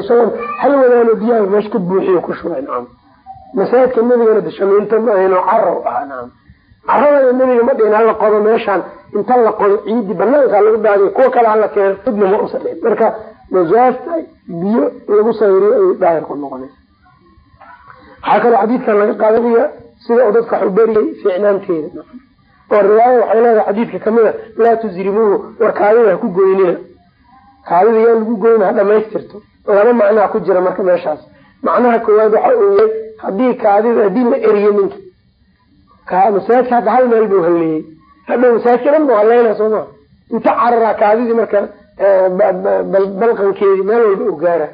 isagoo hal wadaano biyaha meesha ka buuxiyo ku shubay nacam masaajidka nabigana dashamiinta ma ahayno carow ah nacam carada nabiga ma dhihin hala qodo meeshaan inta la qodo ciidi banaanka lagu daadiyo kuwa kale hala keeno midna ma usa marka najaasta biyo lagu sayriyo ayay daahir ku noqonaysa waxaa kaloo xadiidkan laga qaadanaya sida uu dadka wax u beriyey fiicnaanteeda oo riwaaya waxay leedahay xadiidka ka mid a laa tusrimuuhu war kaadida ha ku goynina kaadida yaa lagu goyna ha dhamaystirto laba macnaa ku jira marka meeshaas. Macnaha koowaad waxa uu yahay haddii kaadida haddii la eriyo ninki masaajidka hadda hal meel buu halleeyey. Hadhow masaajidka dhan buu halleynaa soo maa inta cararaa kaadidii marka balqankeedii meel walba u gaara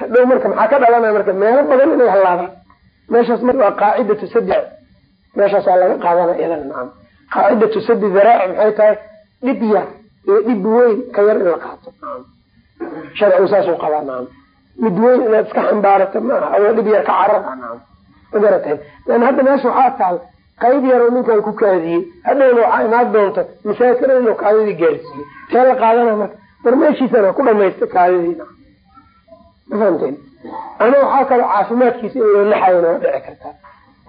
hadhow marka maxaa ka dhalanaya marka meelo badan inay hallaadaan meeshaas marka waa qaacidatu sadi meeshaasaa laga qaadana iyadana nacam. Qaacidatu sadi daraaci maxay tahay? Dhib yar iyo dhib weyn ka yar in la qaato sharcigu saasuu qabaa nacam mid weyn inaad iska xambaarata maaha adoo dhib yar ka carar nacam magarata lan hadda meesha waxaa taal qayb yaroo ninkan ku kaadiyey hadhowna waxaa imaan doonta masaajidka dhan inuu kaadidii gaarsiiyo tee la qaadana marka? War meeshiisana ku dhamaysta kaadidii ma fahamteen? Ama waxaa kaloo caafimaadkiisa in loo naxayona waa dhici kartaa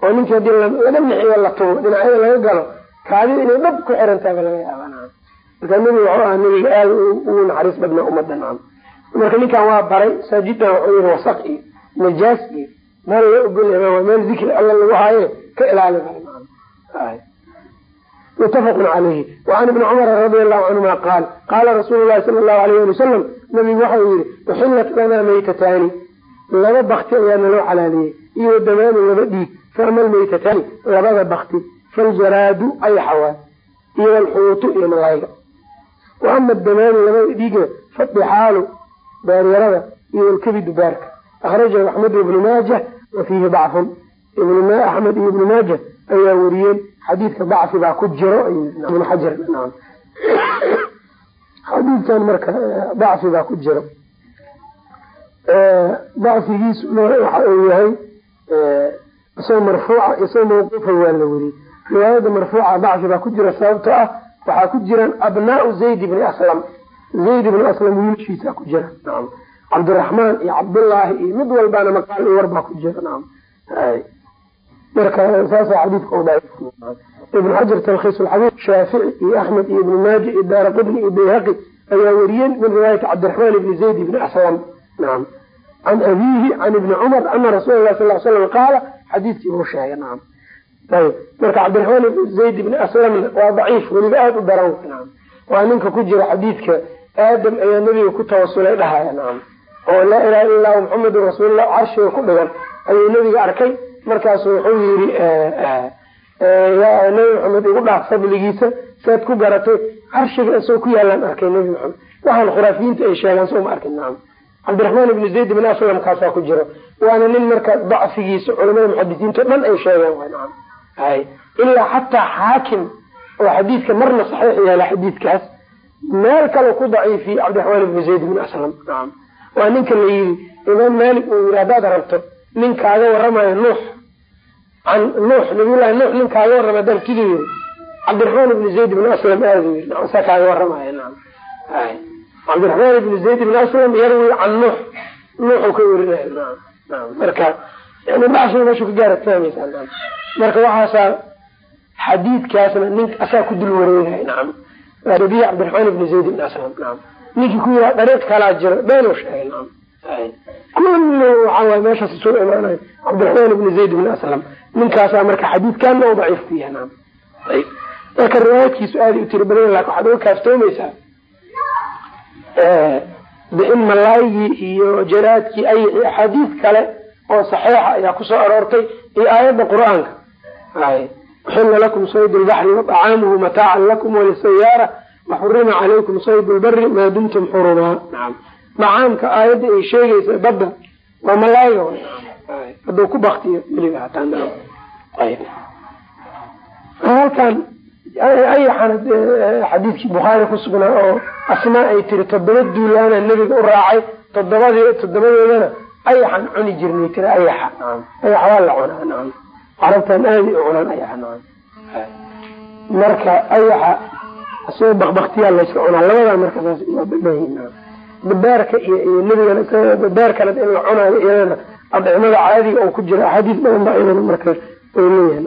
oo ninkii haddii laga nixiyo la tuuro dhinacyada laga galo kaadida inay dhab ku xirantaaba laga yaaba nacam marka nebiga wuxuu ahaa nebiga aada naxariis badnaa ummadda nacam marka ninkan waa baray masaajidan wuxuu yihi wasaq iyo najaas iyo meel loo ogolyaha waa meel dikri alla lagu haaye ka ilaali bara nacam mutafaqun calayhi wacan ibni cumara radia allahu canhuma qaal qaala rasuulu lahi sala allahu alayh ali wasalam nabigu waxau yihi uxillat lanaa maytataani. Laba bakti ayaa naloo xalaaliyey iyo damaanu laba dhiig. Faama almaytataani labada bakti faljaraadu ayaxawaa iyo alxuutu iyo malayga wa ama damaanu labada dhiigna fadixaalu baaryarada iyo alkabidu baarka. Akhrajahu axmed ibnu maajah wa fiihi dacfun. Axmed iyo ibnu maajah ayaa wariyeen xadiidka dacfi baa ku jiro ibn xajar xadiidkan marka dacfi baa ku jiro. Dacfigiisuna waxa uu yahay isagoo marfuuca isagoo mawquufa waa la weriyey riwaayada marfuuca dacfi baa ku jira sababtoo ah waxaa ku jiraan abnaau zayd ibni aslam. Zayd ibni aslam wiilshiisa ku jira. Nacam cabdiraxmaan iyo cabdullaahi iyo mid walbaana maqaal iyo war baa ku jira. Nacam marka saasa xadiidka u daciif ibn xajar talkhiis lxabiib shaafici iyo axmed iyo ibnu maaja iyo daara iyo bayhaqi ayaa wariyeen min riwaayati cabdiraxmaan ibni zayd ibni aslam. Nacam can abiihi can ibni cumar ana rasuula lah sal slam qaala xadiidkii buu sheegay. Nacam ayb marka cabdiraxmaan ibn zayd ibni aslamna waa daciif weliba aada u daran. Waa ninka ku jira xadiidka aadam ayaa nebiga ku tawasulay dhahaya nacam oo laa ilaha illa muxamedun rasuulullah carshiga ku dhigan ayuu nebiga arkay. Markaasu wuxuu yiri nabi maxamed igu dhaaf fadligiisa saad ku garatay. Carshiga isagoo ku yaalaan arkay nabi maxamed waxaan khuraafiyiinta ay sheegaan soo ma arkin nacam cabdiraxmaan ibni zayd ibn aslam kaasaa ku jiro waana nin marka dacfigiisa culamada muxadisiinta dhan ay sheegeen nacam ilaa xataa xaakim oo xadiidka marna saxiix yaalla xadiidkaas meel kale ku daciifiyey cabdiraxmaan ibni zayd ibn aslam. Nacam waa ninka la yidhi imaam maalik uu yidhi haddaad rabto nin kaaga waramayo nuux can nuux nabiyullahi nuux nin kaaga warrama haddaan tiduu yiri cabdiraxmaan ibni zayd ibn aslam aadu yiri nacam saa kaaga warramaya nacam hay cabdiraxmaan ibni zayd ibn aslam yarwi can nuux. Nuuxuu ka werinaya nacam nacam marka yani bacshina meeshu ka gaara fahmaysaa marka waxaasaa xadiidkaasna nin asaa ku dul wareegaya nacam waa nabiy cabdiraxmaan ibni zayd ibn aslam nacam ninkii ku yiraa dariiq kalaa jiro beenuu sheegay nacam kullu waxaa waay meeshaas isugu imaanayo cabdiraxmaan ibni zayd ibni aslam. Ninkaasaa marka xadiidkaana u daciif ku yahay nacam ayb marka riwaayadkiisu aaday u tiri badan laakiin waxaad uga kaaftoomaysaa de in malaygii iyo jaraadkii ay axaadiis kale oo saxiixa ayaa ku soo aroortay iyo aayadda qur'aanka. Uxila lakum sayd lbaxri waطacaamuhu mataacan lakum walisayaara waxurima calaykum sayd lbari maa dumtum xurumaa macaamka aayadda ay sheegaysa badda waa malaayga hadduu ku baktiyo hataa halkan ayaxan xadiidkii bukhaari ku sugnaa oo asmaa ay tiri toddoba duulaana nebiga u raacay todobad toddobadeedana ayaxan cuni jirnay tiri ayaxa ayax waa la cunaa nacam carabtan aaday u cunaan ayaxa nacam marka ayaxa asagoo bakbaktiyaa layska cunaa. Labadaa marka saas waa banahi nacam dabaarka iyo iyo nebigana dabaarkana in la cunayo iyadana adcimada caadiga oo ku jira axaadiis badan baa iyadana marka ay leeyahay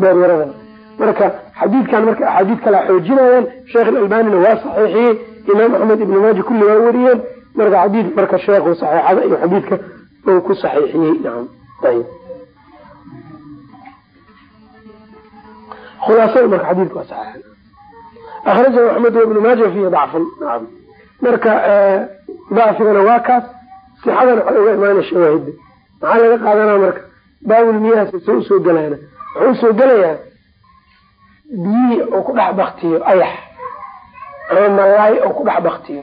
dabaar yaradana marka xadiidkan marka axaadiis kala xoojinayaan sheekh alalbanina waa saxiixiyey imaam axmed ibn maaja kulli waa wariyeen marka xadiid marka sheekhu saxiixada iyo xadiidka uu ku saxiixiyey nacam ayb khulaasada marka xadiidka waa saxiix. Akhrajahu axmed ibnu maaja fiihi dacfun nacam marka dacfigana waa kaas sixadana waxay uga imaana shawaahida maxaa laga qaadanaa marka? Baabul miyahaas se u soo gelaana wuxuu u soo gelayaa biyihii oo ku dhex baktiyo ayax. Ama malaay oo ku dhex baktiyo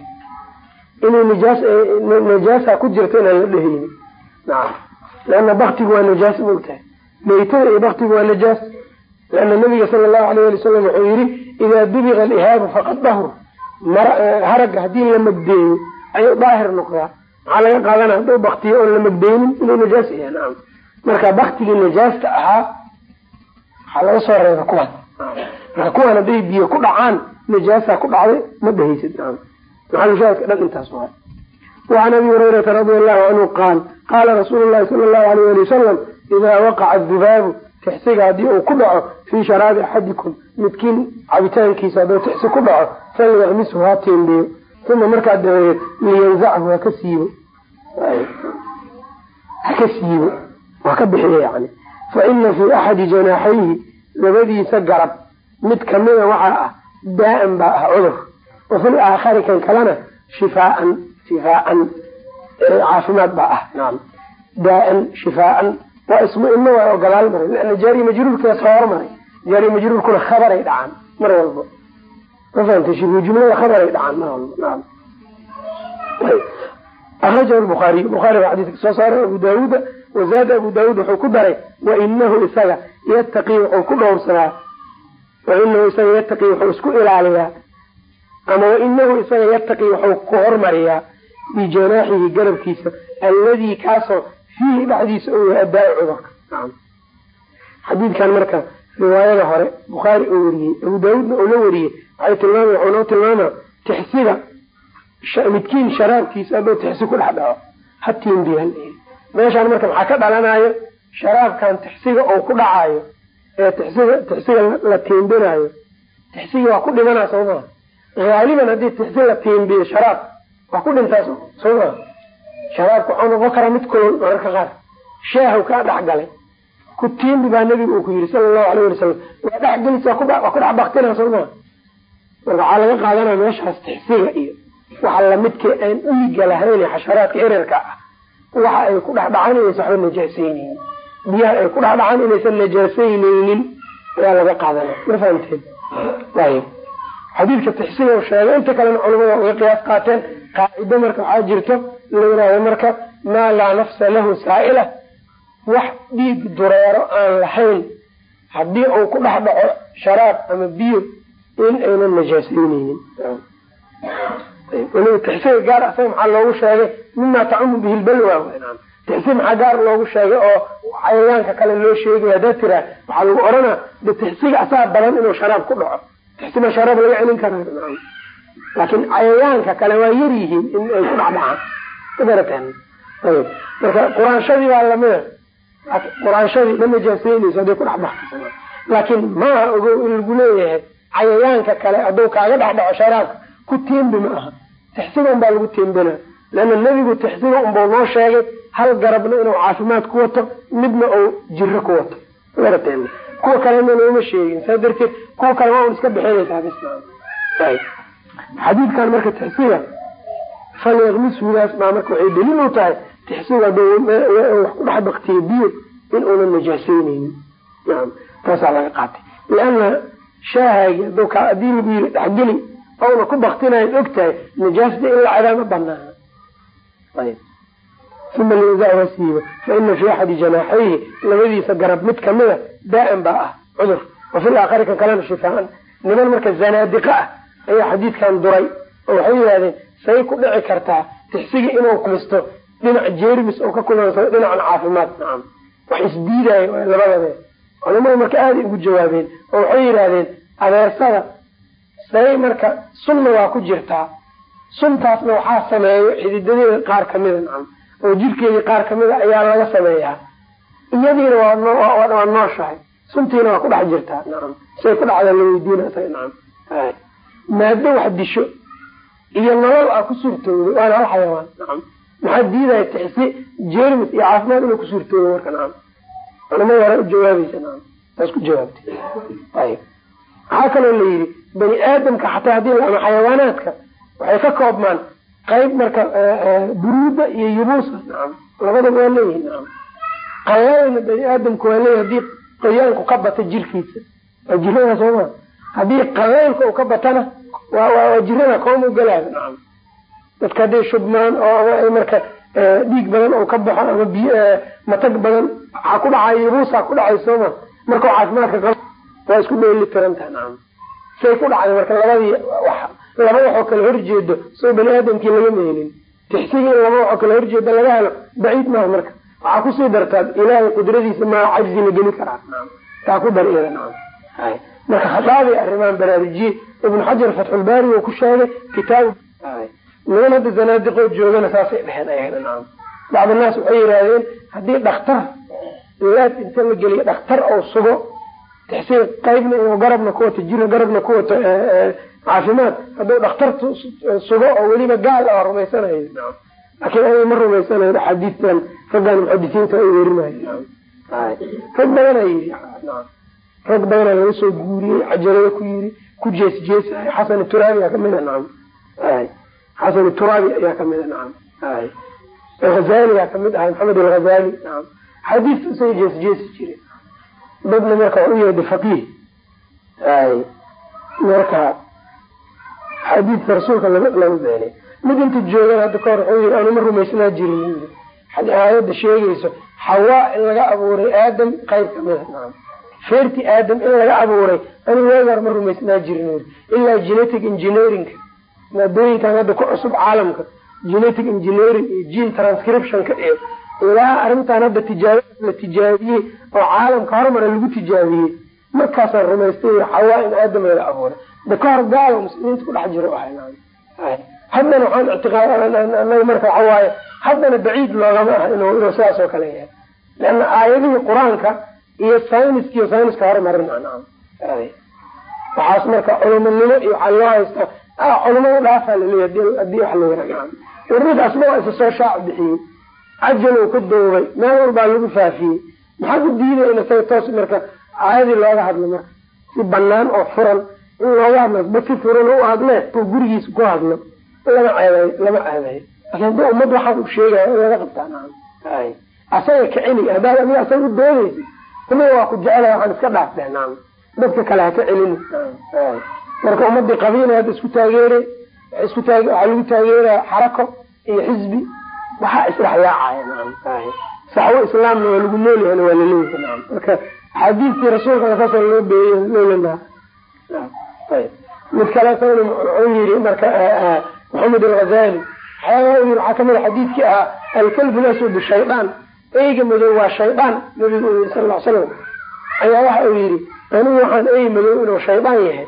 inay nijaas najaasa ku jirto inaan la dheheyni nacam leanna baktigu waa najaas maogtahay meytada iyo baktigu waa najaas. Leanna nabiga sala allahu alayh ali wasalam wuxuu yihi idaa dubiqa alihaabu faqad dahur haragga haddii la magdeeyo ayuu daahir noqdaa. Maxaa laga qaadana hadduu baktiyo oon la magdeynin inuu najaas yahay. Marka baktigii najaasta ahaa waxaa laga soo reeba kuwan marka kuwan hadday biyo ku dhacaan najaasa ku dhacday ma dhehaysid nacam maxalushaadka dhan intaas waa wacan abi hurayrata radia allahu canhu qaal qaala rasuulu llahi sala allahu alayh ali wasalam idaa waqaca dubaabu tixsiga haddii uu ku dhaco fii sharaabi axadikum midkiin cabitaankiisa hadduu tixsi ku dhaco falyakmishu ha tiimbiyo uma markaa dabadeed liyanzachu haka siibo haka siibo waa ka bixiya yani fa fii axadi janaaxayhi labadiisa garab mid kamida waxaa ah daa-an baa ah cudur wa fil aakhari kan kalena shifaaan shifaaan caafimaad baa ah naam daa-an shifaaan waa ismu ina waa oo gadaal maray lana jaari majruurkaas hormaray jaari majruurkuna khabaray dhacaan mar walba ma fahamta shibu jumlada khabaray dhacaan mar walba naam akrajahu lbukhaariy bukhaari baa xadiiska soo saaray abu daawuuda wazaada abu daawuud wuxuu ku daray wainahu isaga yataqii wuxuu ku dhowrsadaa wainahu isaga yataqii wuxuu isku ilaaliyaa ama wainahu isaga yataqii wuxuu ku hormariyaa bijanaaxihi garabkiisa alladii kaasoo fiihi dhexdiisa uu yahay adaa cudurka xadiidkan marka riwaayada hore bukhaari uu wariyey abu daawuudna uu la wariyey waxay tilmaama wuxuu noo tilmaama tixsiga midkiin sharaabkiisa hadduu tixsi ku dhex dhaco. Hatiin biyan meeshaan marka maxaa ka dhalanayo sharaabkan tixsiga oo ku dhacayo ee tixsiga tixsiga la tiimbinayo tixsigi waa ku dhimanaa soo maa haaliban haddii tixsi la tiimbiyo sharaab waa ku dhintaa soo maa sharaabka waxuu noqon karaa mid kulol mararka qaar. Shaahu kaa dhex galay. Ku tiimbi baa nabiga uu ku yiri sala allahu alayh wali salam waa dhexgelis waa ku dhex baktina soo maa marka waxaa laga qaadanaya meeshaas tixsiga iyo waxa lamidkii aan dhiiga lahayn xasharaadka ererka ah. Waxa ay ku dhexdhacan inaysan waxba najaasayneynin biyaha ay ku dhexdhacan inaysan najaasayneynin ayaa laga qaadana ma fahamteen? Ayb xadiidka tixsiga sheegay inta kalena culamada uga qiyaas qaateen qaacido marka waxaa jirto la yihahdo marka maa laa nafsa lahu saa'ila. Wax dhiig dureero aan lahayn. Haddii uu ku dhex dhaco sharaab ama biyo in aynan najaasayneynin weliba tixsiga gaar asaga maxaa loogu sheegay mima tacumu bihi lbalwa tixsi maxaa gaar loogu sheegay oo cayayaanka kale loo sheegay haddaa tiraa waxaa lagu oranaa de tixsiga asaa badan inuu sharaab ku dhaco tixsi ma sharaab laga celin karaa laakiin cayayaanka kale waa yar yihiin in ay ku dhacdhacaan magaratan ayb marka quraanshadii baa lamida quraanshadii ma najaaseynayso hadday ku dhex baxto laakiin maaha ogo in lagu leeyahay cayayaanka kale hadduu kaaga dhex dhaco sharaabka ku tiimbi ma aha. Tixsiga un baa lagu tiimbina leanna nebigu tixsiga unbau noo sheegay hal garabna inuu caafimaad ku wato midna uu jiro ku wato. Magaratan kuwa kalena nooma sheegin. Saa darteed kuwa kale waa un iska bixinaysaa bis xadiidkan marka tixsiga falyakmisudaas baa marka waxay daliil u tahay tixsiga wax ku dhex baktiyo biyo in uunan najaaseyneynin naam taasaa laga qaatay. Lianna shaahagi haduu ka haddii lagu yiri dhexgeli ouna ku baktinayan og tahay najaasda in la cadaa ma banaana ayb uma lizaha siiba fa ina fii axadi janaaxayhi labadiisa garab mid kamida daa-an baa ah cudur wa fil aakhari kan kalena shifaan niman marka zanaadiqa ah ayaa xadiidkan duray oo waxay yidhahdeen say ku dhici kartaa tixsiga inuu kumisto dhinac jeermis oo ka kumansado dhinacan caafimaad nacam wax isdiidayo labadaba culamadu marka aaday ugu jawaabeen oo waxay yidhahdeen adeersada say marka sunna waa ku jirtaa suntaasna waxaa sameeyo xididadeeda qaar kamida nacam oo jirkeedii qaar kamida ayaa laga sameeyaa iyadiina waa nooshahay. Suntiina waa ku dhex jirtaa. Nacam say ku dhacdaa la weydiina isaga nacam maado wax disho iyo nolol a ku suurtoodo waana hal xayawaan. Nacam maxaa diidaya tixsi jermis iyo caafimaad inuu ku suurtoodo marka nacam culamada hore u jawaabaysa nacam taas ku jawaabtay. Ayib. Waxaa kaloo la yidhi bani aadamka xataa haddii ama xayawaanaadka waxay ka koobmaan qayb marka buruuda iyo yubuusa. Nacam labadaba waa leeyihiin nacam qallaylna bani aadamku waa leeyahy haddii qoyaanku ka bata jirkiisa waa jirada sooma haddii qalaylka uu ka batana waa jirada kooma galaada nacam dadka hadday shubmaan oo marka dhiig badan oo ka baxo ama biy matag badan waxaa ku dhacay yubuusaa ku dhacay sooma markau caafimaadka qabo waa isku dheeli tirantaha nacam say ku dhacday marka labadii laba waxoo kala horjeedo soo bani aadamkii laga meelin. Tixsigii laba waxoo kala horjeeda laga helo baciid maaha marka waxaa ku sii dartaa ilaahay qudradiisa maa cajzi la geli karaa. Taa ku dar marka khadaabi arrimahan baraarujiye ibnu xajar fatxulbaari uu ku sheegay kitaab niman hadda zanaadiqoo joogana saasay dheheen ayagana bacd naas waxay yidhaahdeen haddii dhakhtar laad inta la geliyo dhakhtar oo sugo tixsiir qaybna inuu garabna ku wato jir garabna ku wato caafimaad hadduu dhakhtar sugo oo weliba gaal a rumaysanayo. Laakiin ay ma rumaysanayo axaadiistan raggan muxadisiinta ay werinayo rag badana yiri rag badana laga soo guuriyey cajalada ku yiri ku jees jeesayo xasan turaabi ayaa kamida nacam xasan turaabi ayaa kamida nacam alghazali yaa ka mid ahay maxamed alghazali nacam xadiista isaga jees jeesi jire dadna marka waa u yeeda faqiih. Marka xadiidka rasuulka lama beenay. Mid inta joogan hadda kahor wuxuu yiri anuma rumaysnaa jirin aayadda sheegayso xawaa in laga abuuray aadam qayb kamida nacam feerti aadam in laga abuuray anigu weegar ma rumaysnaa jirin ilaa genetic engineering. Maadooyinkan hadda ku cusub caalamka. Genetic engineering iyo gene transcriptionka iyo ilaa arrintan hadda tijaabadaas la tijaabiyey oo caalamka hormara lagu tijaabiyey. Markaasaan rumaystay xawaa in aadam laga abuuray. Da ka hor gaalo muslimiinta kudhex jiro ahay haddana waxaan ictiqaadanaga marka waxa haddana baciid loogama ah inuu sidaas oo kale yahay. Leanna aayadihii qur'aanka iyo sayniskiiyo sayniska hormarin nacam waxaas marka culumonimo iyo waxaa loo haystaa culumada dhaafaa laleeyahy haddii wax la yara nacam warninkaasba waa isa soo shaac bixiyey. Cajal uu ka doobay meel walbaa lagu faafiyey. Maxaa ku diidaya in isaga toos marka aayadii looga hadlo marka? Si banaan oo furan in looga hadlo ba si furan u hadle uu gurigiisa ku hadlo lama ceebeyo lama ceebeyo laakin haddii ummad waxaan u sheegaya in laga qabtaa nacam asaga kaceli haddaad adiga asaga u doodaysa kuma waa ku jecela waxaan iska dhaaftee nacam dadka kale ha ka celini marka ummadii qabiila hadda isku taageere isku taag waxaa lagu taageeraya xarako iyo xisbi. Waxaa isdhexyaacaya nacam saxwo islaamna waa lagu noolyahan waa la leeyahay nacam marka axaadiistii rasuulkana saasa loo beeyey loolanaha mid kaleetana wuxuu yiri marka maxamed alghazali. Waxyaabaa u yiri waxaa ka mid a xadiidkii ahaa alkalbu laswadu shaydaan eyga madow waa shaydaan nabigu uu yiri sal ll slam ayaa waxa uu yiri anigu waxaan ey madow inuu shaydaan yahay.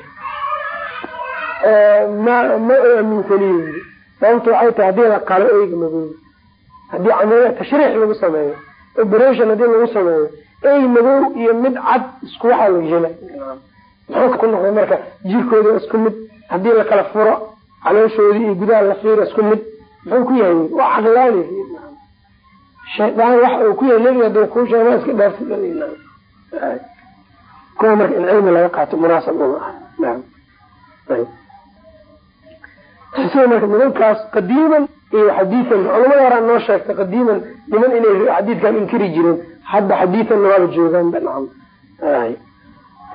Ma ma yiri sababta waxay tahay haddii la qalo eyga madow haddii camaliya tashriix lagu sameeyo operation haddii lagu sameeyo ey madow iyo mid cad isku waxaa la jela muxuu ku noqday marka jirkooda isku mid haddii lakala furo calooshoodii iyo gudaha la fiiro isku mid muxuu ku yahay waa caqlaani shaydaan waxa uu ku yahay nebiga haduu kuu sheega iska dhaafsi kuwa marka in cilmi laga qaato munaasab uma ah sida marka nimankaas qadiiman iyo xadiian culamada horaa noo sheegtay qadiiman niman inay xadiidkan inkiri jireen hadda xadiianna waaba joogaanba nacam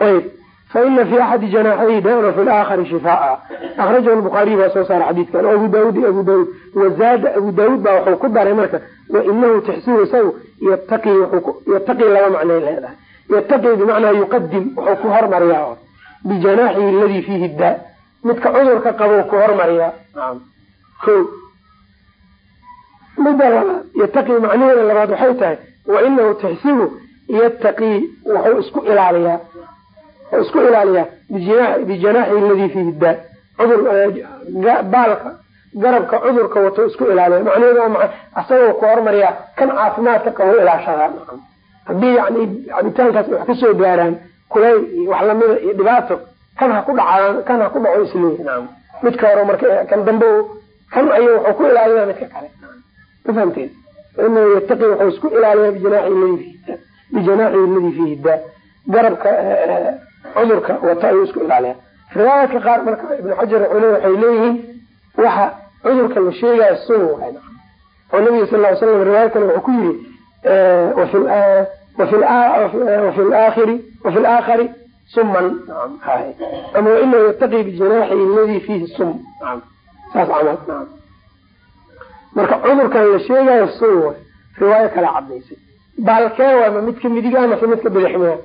ayb faina fi axadi janaaxayhi daan wafi laakari shifaa akrajahu lbukhaariy baa soo saara xadiidkan abu daawud iyo abu daawud wazaada abu daawud baa wuxuu ku daray marka wainahu tixsibu isagu yataqi yataqi laba macnay leedahay yataqi bimacnaa yuqadim wuxuu ku hormariyaa bijanaaxihi aladi fiihi daa midka cudurka qabo ku hormariyaa ko mida labaad yataqi macnaheeda labaad waxay tahay wainahu tixsibu yataqii wuxuu isku ilaaliyaa wuxuu isku ilaaliyaa bijanaaxi aladi fiihi daa cudur baalka garabka cudurka wato isku ilaaliya. Macnaheedu waa maxay asagoo ku hormariyaa kan caafimaadka qabo ilaashadaa haddii yani cabitaankaas wax ka soo gaaraan kulayl iyo wax lamida iyo dhibaato kan ha ku dhacaan kan ha ku dhaco isleeyi naam. Midka hore marka kan dambe kan ay wuxuu ku ilaalinaa midka kale. Ma fahamteen? Inahu yataqi wuxuu isku ilaaliyaa bijanaaxihi aladi fiihi daa garabka cudurka wata ayuu isku ilaaliyaa. Riwaayaadka qaar marka ibnu xajar cule waxay leeyihiin waxa cudurka la sheegaya sun waay. Oo nabiga sal ly slam riwaayad kale wuxuu ku yiri wafi laakhiri suman ama wainahu yataqi bijanaaxihi aladi fiihi sum. Saas camal. Marka cudurkan la sheegayo sun waay. Riwaayo kala cadaysay baalkee waama midka midig amase midka bidixmiya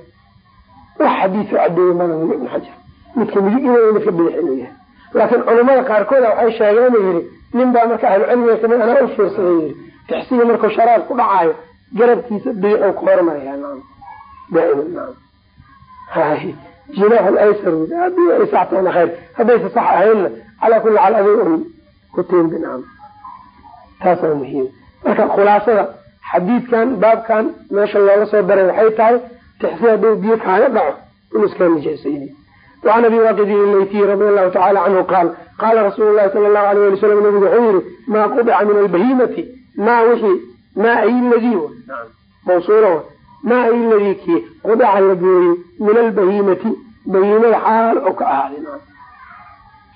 wax xadiiso cadeeye mana ibn xajar midka midig in midka bidix laakiin culimada qaarkooda waxay sheegeen inuu yihi nin baa marka ahlucilmiga ka mid anaa u fiirsaday yii tixsiga markuu sharaab ku dhacaayo garabkiisa bidixuu ku hormaraya naam. Daa'iman naam. Hay jinaax laysar haddii ay sax tahayna khayr haddaysa sax ahaynna calaa kulli xaal aday un ku naam. Taasaa muhiim. Marka khulaasada xadiidkan baabkan meesha looga soo daray waxay tahay tixsi hadduu biyo kaaga dhaco inuu iskaa nijaasayni wacan abi waaqidin ilaytiyi radi allahu tacala canhu qaal qaala rasuulu lahi sala allahu alayh ali salam nabigu wuxuu yihi maa qudica min albahimati maa wixii maa ay ladii mawsuula maa ay ladii kii qudica la gooyey min albahimati bahiimada xaal oo ka ahaaday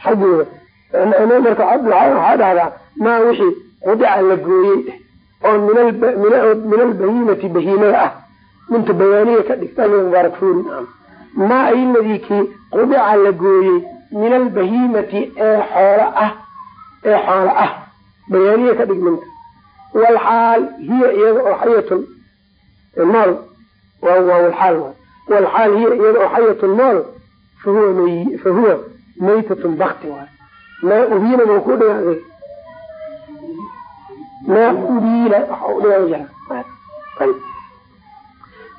xaggeeda marka waxaa dhahdaa maa wixii qudica la gooyey oo min albahimati bahiimada ah minta bayaaniya ka dhigta mubaarak fuuri maa ay ladii kii qudica la gooyey min albahimati ee xoolo ah ee xoolo ah. Bayaaniya ka dhig minta. Walxaal hiya iyada oo xayatun nool wlxaal walxaal hiya iyada oo xayatun nool fa huwa maytatun bakti waay maa uhiina ma ku dhigaaday maa ubiila waxa u dhigaa jira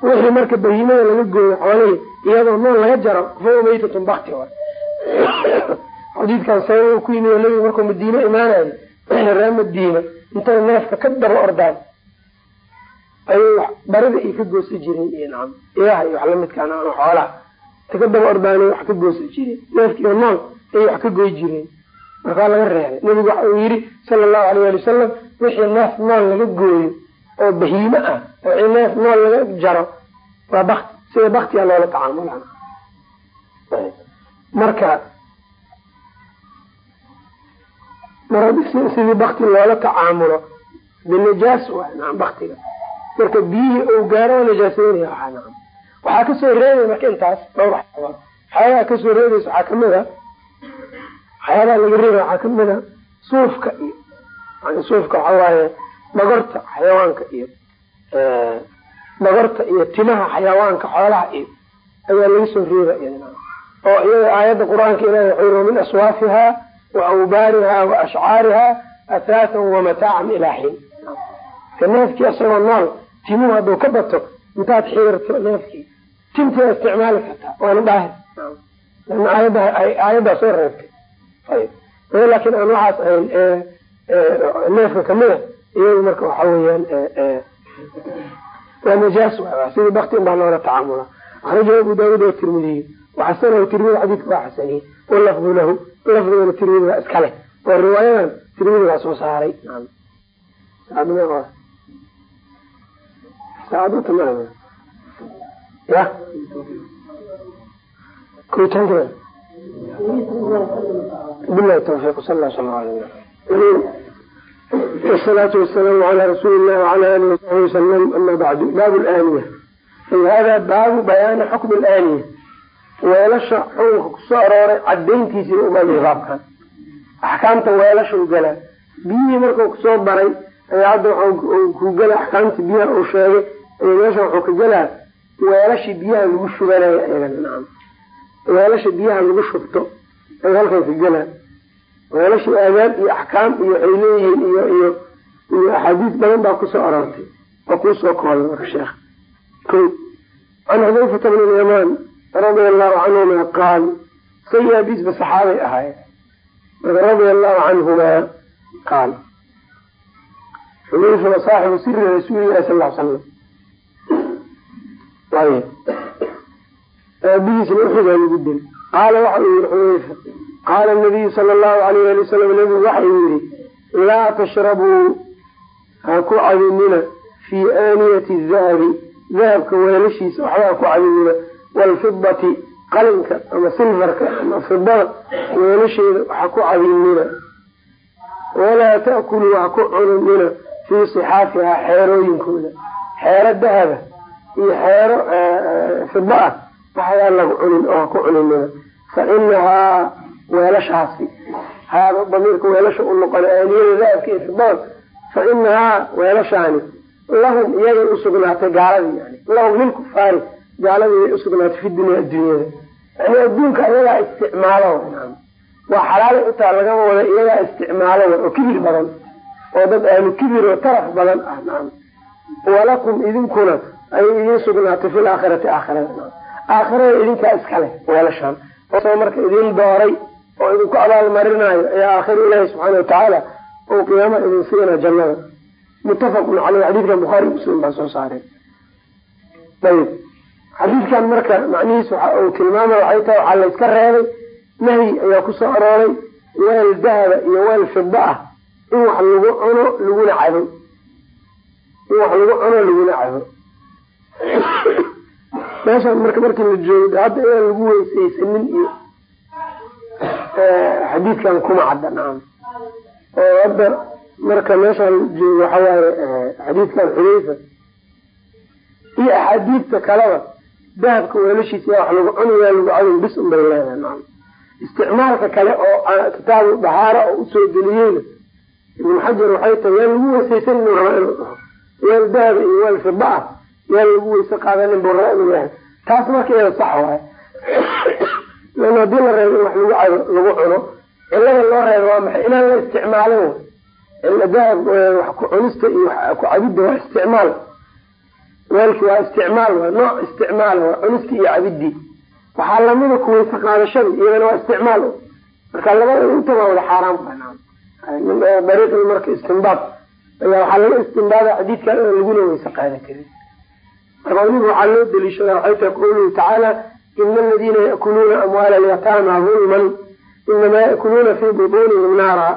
wixii marka bahiimada laga gooyo xoolihii iyadoo nool laga jaro fahuwa maytatun bakti waay xadiidkan sabab ku yimi nabiga markuu madiine imaanayo ree madiina intay neefka ka daba ordaan. Ayay barida ay ka goosa jireen iyo ilaha iyo wax lamidkaan xoolaha. Ta ka daba ordaanay wax ka goosa jireen neefkiioo nool ayay wax ka goy jireen markaa laga reebay nebigu waxa uu yidhi sala allahu alayh ali wasalam wixii neef nool laga gooyo oo bahiime ah wixii neef nool laga jaro. Waa bakti sida baktiga loola tacaamula marka mar bakti loola tacaamulo binajaas naam baktiga marka biyihii uu gaaro waa najaasaynaya nacam. Waxaa ka soo reebay marka intaas dhowr waxyaabaad waxyaabaha ka soo reebaysa waxaa ka mid a waxyaabaha laga reebay waxaa ka mid a suufka iyo suufka waxa waaye dhagorta xayawaanka iyo dhagorta iyo timaha xayawaanka xoolaha iyo ayaa laga soo reeba oo iyada aayadda qur'aanka ilahi yiri min aswaafiha wa awbaariha wa wamataacan ilaa xiin neefkii isagoo nool timuhu hadduu ka bato intaad xiirto neefkii tintaa isticmaali kartaa waana dhaahir aayaddaa soo reebtay. Laakiin aan waxaas ahayn neefka kamida iyadu marka waxa weeyaan waa najaas sidii bakti in baa loola tacaamula akrajahu abu daawud watirmidiy waxasanahu tirmidi xadiidka waa xasaniyey walafdu lahu lafdigana tirmidi baa iska leh. Oo riwaayadan tirmidi baa soo saaray wsalaatu wasalaamu calaa rasuuli illah wala alihi wasaxbi wasalam ama bacdu baabu laaniya hada baabu bayaani xukmi laaniya weelasha xukunka ku soo arooray cadayntiisiina ubaabay baabkan axkaamta weelasha u galaa biyihii markuu ku soo baray ayaa hadda ku gala axkaamta biyaha uu sheegay ay meesha wuxuu ka gelaa weelashii biyaha lagu nacam weelasha biyaha lagu shubto ay ka gelaan weelashii aadaab iyo axkaam iyo waxay leeyihiin iyo iyo iyo axaadiis badan baa ku soo aroortay oo kuusoo koobay marka sheekh. Ko can xudayfata bn lyamaan radia allahu canhuma qaal sayaabiisba saxaabay ahaayeen radia allahu canhumaa qaal xudayfa saaxibu siri rasuulilahi sal l slam aabihiisna uxugaa lagu dil qaala waxa uu yihi xudayfa qaala nabiyu sala allahu alayh ali wasalam nabigu waxa uu yihi laa tashrabuu ha ku cabinina fii aaniyati dahabi dahabka weelashiisa waxba ha ku cabinina waalfidati qalinka ama silfarka ama fidada weelasheeda waxa ku cabinina walaa ta'kuluu ha ku cununina fii sixaafihaa xeerooyinkooda xeero dahaba iyo xeero fida ah waxayaan lagu cunin oo ha ku cuninina fa inahaa weelashaasi. Haada damiirka weelasha u noqona aaniyada dahabka iyo fidada fa weelashaani lahum iyagay usugnaatay gaaladii yani lahum lilkufaari gaaladii usugnaatay fi dunya adduunyada. Yani adduunka iyagaa isticmaalo waa xalaalay utaa lagama wada iyagaa isticmaalo oo kibir badan oo dad ahlu kibir oo taraf badan ah naam. Walakum idinkuna ayay idin sugnaatay fi laakhirati aakhirada aakhirada idinkaa iskale weelashaan oo marka idin dooray oo idinku abaalmarinaayo ayaa aakhira ilaahi subxaana watacaala ou qiyaama idin siina jannada. Muttafaqun caleyh xadiidkan bukhaari muslim baa soo saareen ayib xadiidkan marka macnihiis waxa uu tilmaamay waxay tahay waxaa layska reebay nahyi ayaa ku soo arooray weel dahaba iyo weel fida ah in wax lagu cuno laguna cabo. In wax lagu cuno laguna cabo. Meeshaan marka markii la joogo hadda inaan lagu weysaysanin iyo xadiidkan kuma cadda nacam oo hadda marka meeshaan joogo waxawaaye xadiidkan xudayfa iyo axaadiidta kaleba dahabka weelashiisa yaa wax lagu cunaya lagu cabin bis un bay leedahay nacam isticmaalka kale oo kitaabu dahaara oo u soo geliyeyna ibnu xajar waxay tahay yaan lagu weysaysan inuu raba inuu dhaho weel dahaba iyo weel fida ah yaan lagu weyse qaadanin buu raba inuu yahay. Taas marka iyada sax waaye lan haddii la reebo in wax lagu cabo lagu cuno cilada loo reebo waa maxay? Inaan la isticmaalin cila dahab wax ku cunista iyo wax ku cabidda waa isticmaal. Weelki waa isticmaal waa nooc isticmaal waa cunisti iyo cabidii waxaa lamida kuweyse qaadashada iyadana waa isticmaal. Marka labada intaba wada xaaraan dariiqi marka istimbaad ayaa waxaa laga istimbaada xadiidkan laguna weyse qaadan karin. Marka waliba waxaa loo daliishada waxay tahay qawluhu tacaala ina aladiina yaakuluuna amwaala alyataama dulman inamaa yaakuluuna fii butuunihim naara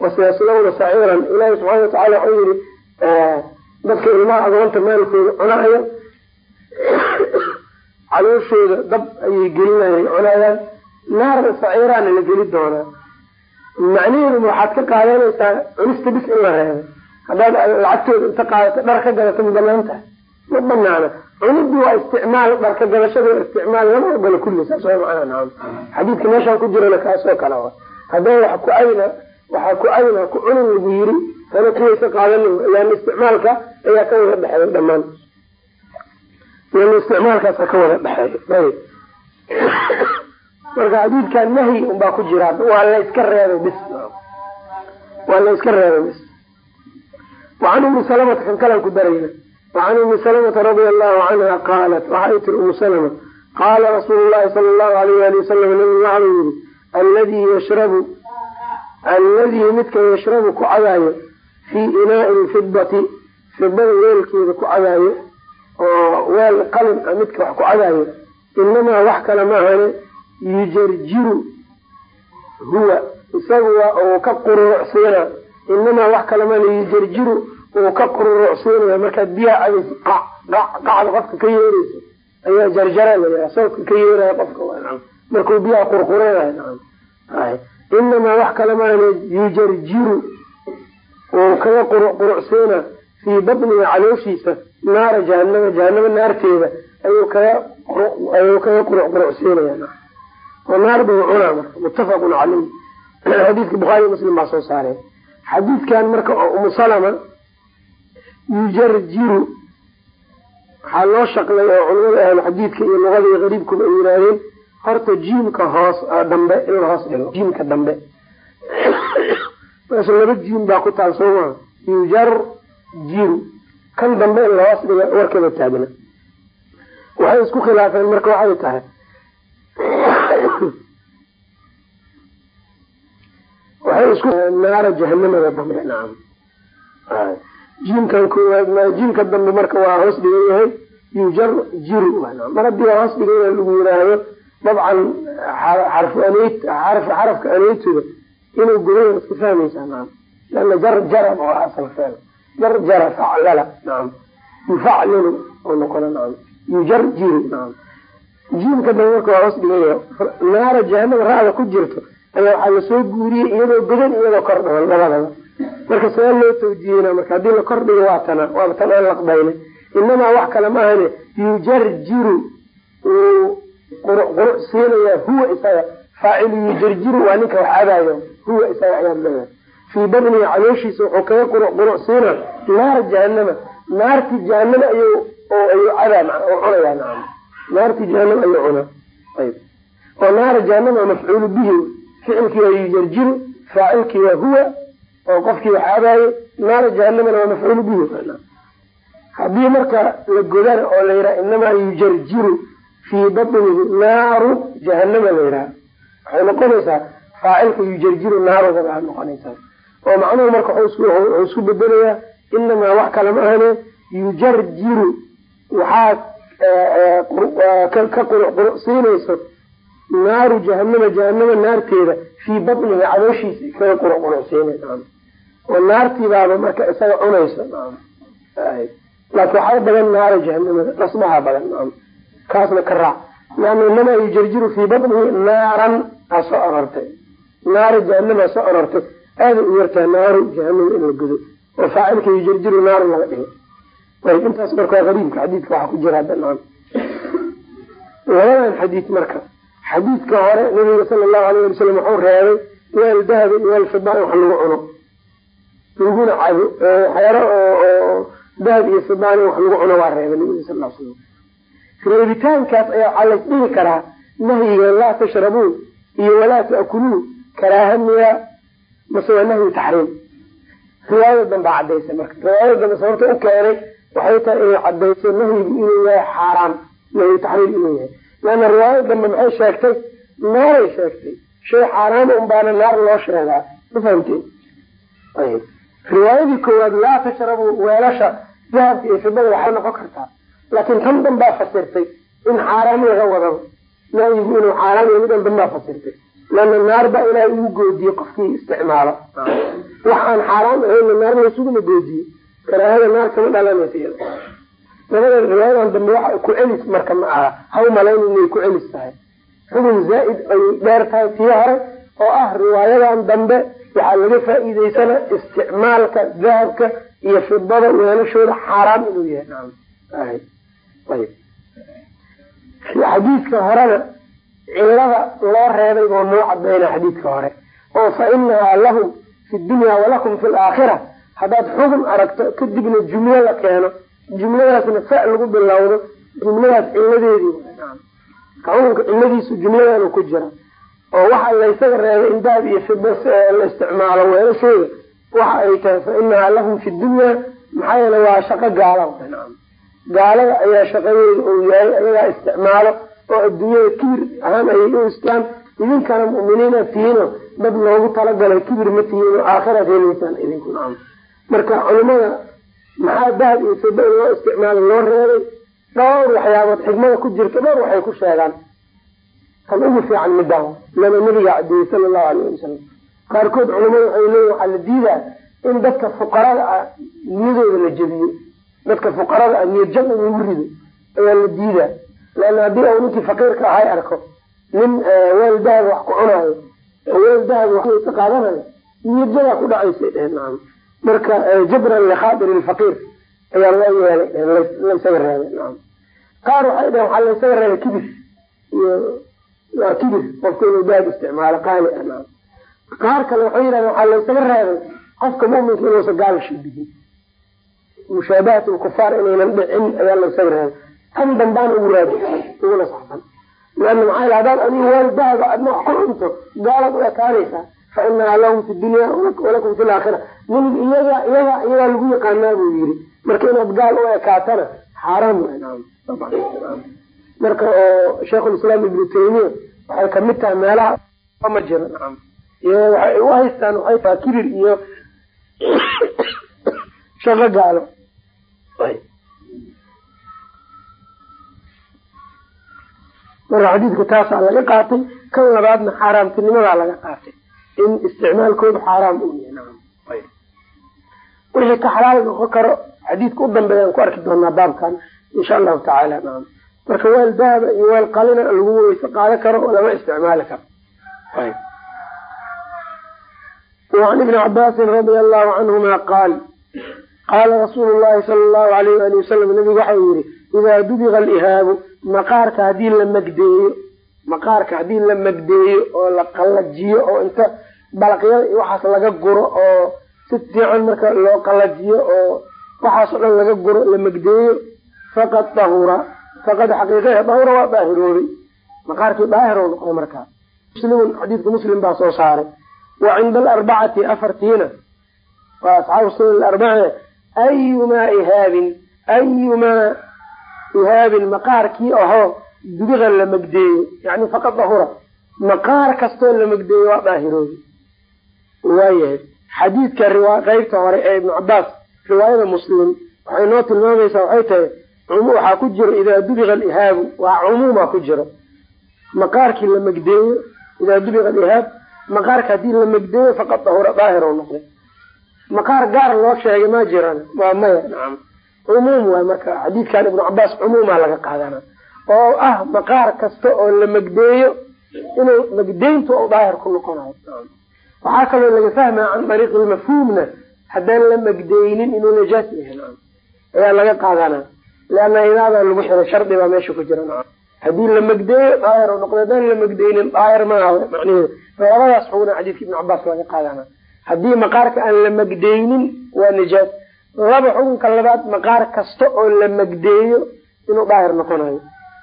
wasayaslawna saciiran ilahi subxaana watacala wuxuu yihi dadka ilmaha agoonta maalkooda cunaayo calooshooda dab ayay gelinaya cunayaan naarna saciiraana la geli doonaa macnaheedu waxaad ka qaadanaysaa cunista bis in la reebo haddaad lacagtooda inta qaadato dhar ka gadato ma banaan cunidii waa isticmaal dharka gadashada isticmaal lama ogolo kulli saas nacam xadiidka meeshaan ku jirana kaasoo kale wa haddaba wax ku ayna waxaa ku ayna ku cunin lagu yiri sana kuwaysa qaadanin. Lan isticmaalka ayaa ka wada dhexeeya dhamaan isticmaalkaasa ka wada dhexeeya marka xadiidkan nahyi unbaa ku jira. Waa la iska reebay bis. Waa la iska reebay bis. Wacan umi salamata kan kalan ku darayna wacan umi salamata radia allahu canha qaalat waxay tiri umu salama qaala rasuulu llahi sala allahu alayh ali wasalam nabigu waxau yihi alladii yashrabu alladii midka yashrabu ku cadaayo fii inaai lfidati fidada weelkeeda ku cadaayo oo weel qalin a midka wax ku cadaayo inamaa wax kale maahane yujarjiru huwa isagu waa uu ka qururucsiina inamaa wax kale maahane yujarjiru uu ka qururucsiinaya markaad biyaha cabaysa qac qac qacda qofka ka yeerayso ayaa jarjara layaa sawdka ka yeeraya qofka markuu biyaha qurqurinayo nacam inamaa wax kale maahane yujarjiru uu kaga qurucqurucsiina fii batnihi calooshiisa naara jahanama jahanama naarteeda ayuu kaga ayuu kaga qurucqurucsiinaya naar buu cunaa marka muttafaqun caleyh xadiidka bukhaari muslim baa soo saareen xadiidkan marka umu yujarjiru. Waxaa loo shaqlay oo culimada ahlu xadiidka iyo luqada iyo qariibkuba ay yidhaahdeen horta jiimka hoos dambe in la hoos dhigo jiimka dambe. Meesha laba jiim baa ku taal soo maa yujar jiru kan dambe in lahoos dhiga warkaba taagna waxay isku khilaafeen marka waxay tahay waxay isku naara jahanamada dambe nacam jiimkan koowaad jiimka dambe marka waa hoos dhigan yahay yujar jiru mar haddii hoos dhigan yahay lagu yiraahdo dabcan xarfu aneyd xarafka aneytuda inuu goday iska fahmaysaa nacam lana jar jarab oo asal feel. Jar jara faclala nacam yufaclilu oo noqona nacam yujar jiru nacam jiimka dambe marka waa hoos dhigan yahay naara jahanama ra'da ku jirto ayaa waxaa la soo guuriyey iyadoo godan iyadoo kor dhaban labadaba marka see loo tawjihina marka haddii la kordhigo waa tana waaba tan aan laqbayna inamaa wax kale ma yujarjiru quruc quruc siinayaa huwa isaga. Faacilu yujarjiru waa ninka wax cadaayo huwa isaga ayaad leedahay fii badnihi calooshiisa wuxuu kaga quruc quruc siina naara jahanama naarti jahanama ayuu ayuu cadaa oo cunaya nacam naarti jahanama ayuu cunaa. Ayb oo naara jahanama mafcuulu bihi ficilkii waa yujarjiru faacilkii waa huwa oo qofkii wax cadaayo naara jahanamana waa mafcuulu bihi haddii marka la godana oo la yidhaha inamaa yujarjiru fii batnihi naaru jahanama la yidhaha. Waxay noqonaysaa faacilka yujarjiru naaruda baa noqonaysaa. Oo macnuhu marka wuxuu isku bedelayaa inamaa wax kale ma ahane yujarjiru. Waxaad ka quruc quruc siinayso naaru jahanama jahanama naarteeda fii batnihi calooshiisa kaga quruc oo naartiibaaba marka isaga cunaysa laakiin waxaa badan naara jahanamada dhasmaha badan kaasna ka raac. Leana inamaa yujarjiru fii batnihi naaran aa soo arortay naara jahanama soo arortay aaday u yartaa naaru jahanama in la gudo. Oo faacilka yujarjiru naaru laga dhigo. Ayb intaas marka waa xadiidka waxaa ku jira naam. Labadan xadiid marka. Xadiidka hore nabiga sala allahu alayh ali wasalam wuxuu reebay weel dahaba iyo weel fida in wax lagu cuno laguna cabo oo dahab iyo fidaan in wax lagu cuno waa reebay nabiga sal l slam reebitaankaas ayaa waxaa lays dhihi karaa nahyiga laa tashrabuu iyo walaa ta'kuluu karaaha miya mase waa nahyu taxriim. Riwaayada danbaa cadaysa marka. Riwaayada dambe sababta u keenay waxay tahay inay cadayso nahyigu inuu yahay xaaraam nahyu taxriim inuu yahay. Leanna riwaayada dambe maxay sheegtay? Naaray sheegtay. Shay xaaraama un baana naar loo sheegaa. Ma fahamteen riwaayadii koowaad laa tashrabuu weelasha dahabka iyo fidada waxay noqon kartaa. Laakiin tan danbaa fasirtay in xaaraam laga wadaba nahyigu inuu xaaraam iyo midan danbaa fasirtay. Leanna naar baa ilaahay ugu goodiye qofkii isticmaalo. Wax aan xaaraam ahayna naar laysuguma goodiye karaahada naar kama dhalanaysa iyada labada riwaayadan dambe waxa ku celis marka ma aha. Haw malayn inay ku celis tahay. Xubin zaa-id ay dheer tahay. Tii hore oo ah riwaayadan dambe waxaa laga faa'iideysana isticmaalka dahabka iyo fidada weelashooda xaaraam inuu yahay. Xadiidka horena cilada loo reebay boo noo cadayna xadiidka hore. Oo fa inahaa lahum fi dunya walakum fi laakhira haddaad xukun aragto kadibna jumlo la keeno. Jumladaasna fa lagu bilowdo jumladaas ciladeedii xukunka ciladiisu jumladanu ku jira oo waxa laysaga reebay in dahab iyo fida la isticmaalo weelashooda waxa ay tahay fa inahaa lahum fi dunya maxaa yeele waa shaqo gaala gaalada ayaa shaqadeeda uu yahay ayagaa isticmaalo oo adduunyada kibir ahaan ayay u istaan idinkana mu'miniina tihiino dad loogu talagalay kibir ma tihiin oo aakhiraad helaysaan idinku. Nacam marka culimada maxaa dahab iyo fida in loo isticmaalo loo reebay? Dhowr waxyaabood xikmada ku jirta dhowr waxay ku sheegaan kan ugu fiican midaan lana nabiga cadeeyey sala allahu alayh wasalam qaarkood culimada waxay leeyihiin waxaa la diidaa in dadka fuqarada ah niyadooda la jebiyo. Dadka fuqarada ah niyad jab rido ayaa la diidaa. Leanna haddii au ninkii faqiirka ahay arko nin weel dahab wax ku cunaayo oo weel dahab wax ka qaadanayo niyad ku dhacaysay. Dheheen marka jabran likhaadir lfaqiir ayaa loo yeelay. Laysaga reebay qaar waxay dheheen waxaa laysaga reebay kibir. Iyo kibir qofka inuu dahab isticmaalo qaali qaar kale waxay yidhahdeen waxaa laysaga reebay qofka muminka inuusan gaal shabihin mushaabahat lkufaar inaynan dhicin ayaa laysaga reebay tan dambaan ugu raadisan uguna saxsan. Leana maxaa yl hadaad adigu weel dahaba adna wax ku cunto gaalaad u ekaanaysaa fa lahum fi dunya walakum fi laakhira nin iyaga iyaga iyagaa lagu yaqaanaa buu yiri marka inaad gaal u ekaatana xaaraam marka oo sheikhulislaam ibnu taymiya waxay ka mid tahay meelaha ma jiro. Nacam waxay u haystaan waxay tahay kirir iyo shaqo gaalo. Marka xadiidka taasaa laga qaatay kan labaadna xaaraamtinimadaa laga qaatay in isticmaalkoodu xaaraam uu yahay. Wixii ka xalaal noqon karo xadiidka u dambeeyaan ku arki doonaa baabkan insha allahu tacaala. Naam marka weel dahaba iyo weel qalina ah lagu weyse qaado karo oo lama isticmaali karo. An ibni cabaasin radia allahu canhuma qaal qaala rasuulu llahi sala allahu alayh ali wasalam nabigu waxau yihi idaa dubiga alihaabu maqaarka haddii la magdeeyo maqaarka haddii la magdeeyo oo la qalajiyo oo inta balaqyada iyo waxaas laga guro oo si fiican marka loo qalajiyo oo waxaas dhan laga guro la magdeeyo faqad tahura faqad xaqiiqaha dahura waa daahiroobay maqaarkii daahir noqday markaa muslimun xadiidka muslim baa soo saaray wa cinda alarbacati afartiina waa asxaabu sunan arbace ayumaa ihaabin ayumaa ihaabin maqaarkii ahoo dubiqa la magdeeyo yani faqad dahura maqaar kastoo la magdeeyo waa daahiroobi waayahay xadiidka qeybta hore ee ibnu cabaas riwaayada muslim waxay noo tilmaamaysaa waxay tahay waxaa ku jiro idaa dubiqa alihaabu waa cumuuma ku jiro maqaarkii la magdeeyo idaa dubiqa alihaab maqaarka haddii la magdeeyo faqad dahura daahir oo noqday. Maqaar gaar loo sheegay ma jiran waa maya nacam cumuum waay marka xadiidkan ibnu cabaas cumuumaa laga qaadana oo ah maqaar kasta oo la magdeeyo inuu magdeyntu u daahir ku noqonayo waxaa kaloo laga fahmaya can dariiqi lmafhuumna haddaan la magdeynin inuu najaas yahay ayaa laga qaadana leanna idaadaa lagu xiray shardi baa meesha ku jira nacam haddii la magdeeyo oo noqday haddaan la magdeynin daahir maaha macnaheedu labadaas xugna xadiidka ibnu cabaas laga qaadana haddii maqaarka aan la magdeynin waa nijaas laba xukunka labaad maqaar kasta oo la magdeeyo inuu daahir noqonayo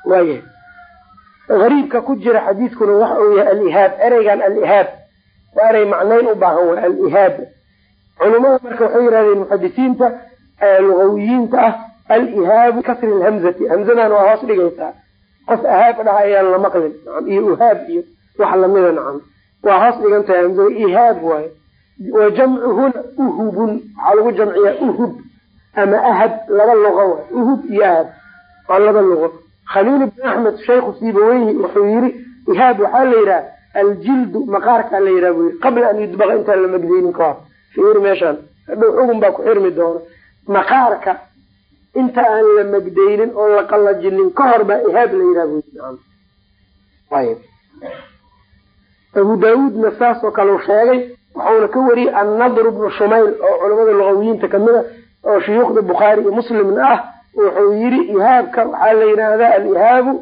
waayahay gariibka ku jira xadiidkuna waxa uu yahay alihaab ereygan alihaab waa erey macnayn u baahan way alihaab culimada marka waxay yidhahdeen muxadisiinta lugawiyiinta ah alihaabu kasri lhamzati hamzadan waa hoos dhigaysaa qof ahaab dhaha ayaan la maqlin iyo uhaab iyo wax lamida nacam waa hoos dhigan tahay hamzada ihaab waaye wa jamcuhuna uhubun waxaa lagu jamciyaa uhub ama ahab laba luqo waay uhub iyo ahab waa laba luqo khaliil ibn axmed shaykhu sibaweyhi wuxuu yiri ihaab waxaa la yidhaha aljildu maqaarkaa la yidhaha buu yiri qabla an yudbaqa intaan la magdeynin ka hor fiiri meeshaan hadhow xugun baa ku xirmi doona maqaarka inta aan la magdeynin oo la qallajinin ka hor baa ihaab la yiri abu daawuudna saasoo kale u sheegay waxauna ka wariyey annadr bnu shumayl oo culamada lugawiyiinta ka mid a oo shuyuukhda bukhaari iyo muslimna ah wuxuu yiri ihaabka waxaa la yidhaahdaa alihaabu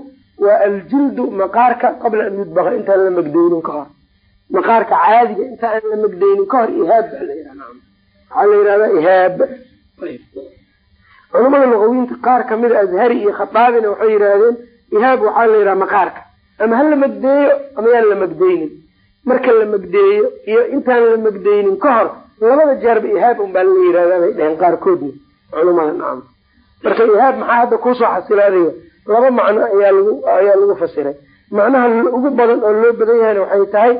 waa aljildu maqaarka qabla an yudbaqa intaan la magdeynin ka hor. Maqaarka caadiga inta aan la magdeynin ka hor ihaab baa la yidhahda waxaa la yidhahdaa ihaab culamada lugawiyiinta qaar kamida azhari iyo khataabina waxay yidhaahdeen ihaab waxaa la yidhaha maqaarka. Ama ha la magdeeyo ama yaan la magdeynin marka la magdeeyo iyo intaan la magdeynin ka hor labada jeerba ihaab un baa la yihahdaa bay dheheen qaarkoodna culamada nacam marka ihaab maxaa hadda kuusoo xasilaadaya? Laba macno ayaa lagu ayaa lagu fasiray. Macnaha ugu badan oo loo badan yahayna waxay tahay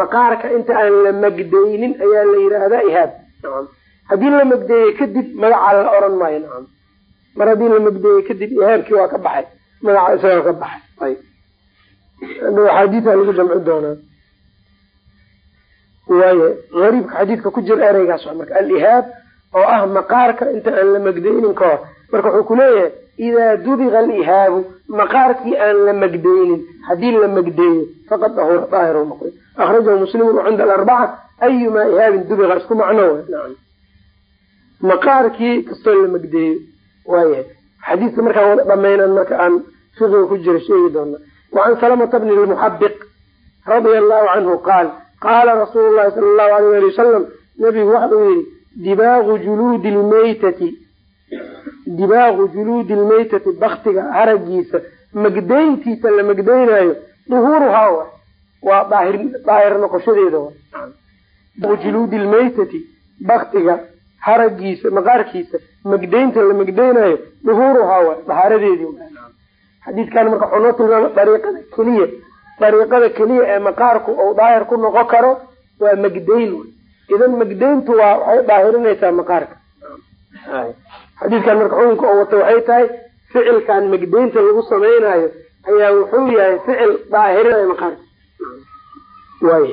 maqaarka inta aan la magdeynin ayaa la yidhaahdaa ihaab. Nacam haddii la magdeeyo kadib magacaa la oran maayo nacam mar haddii la magdeeyo kadib ihaabkii waa ka baxay. Magaca isagaa ka baxay. Axaadiia lagu jamci doonaa. Waaya gariibka xadiidka ku jira ereygaas marka alihaab oo ah maqaarka inta aan la magdeynin ka hor. Marka wuxuu kuleeyahay idaa dubiqa alihaabu maqaarkii aan la magdeynin haddii la magdeeyo faqad dahura daahir noqday. Akhrajahu muslimun cinda alarbaca ayumaa ihaabin dubiqa isku macno maqaarkii kastoo la magdeeyo waayahay xadiidka markaan wada dhamaynan marka aan fiqiga ku jira sheegi doona wacan salamata bni lmuxabiq radia allahu canhu qaal qaala rasuulu llahi sala allahu alayh ali wasalam nabigu waxa uu yihi dibaaqu juluudi lmaytati dibaaqu juluudi lmaytati baktiga haragiisa magdeyntiisa la magdeynaayo duhuuruhaa wa waa daahir daahir noqoshadeeda wa juluudi lmaytati baktiga haragiisa maqaarkiisa magdeynta la magdeynaayo duhuuruhaa wa dahaaradeedii xadiidkan marka waxuu noo dariiqada keliya dariiqada keliya ee maqaarku uu daahir ku noqon karo waa magdayn idan magdayntu waa waxay daahirinaysaa maqaarka. Xadiidkan marka xukunka oo wata waxay tahay ficilkan magdaynta lagu samaynayo ayaa wuxuu yahay ficil daahirinayo maqaarka. Waay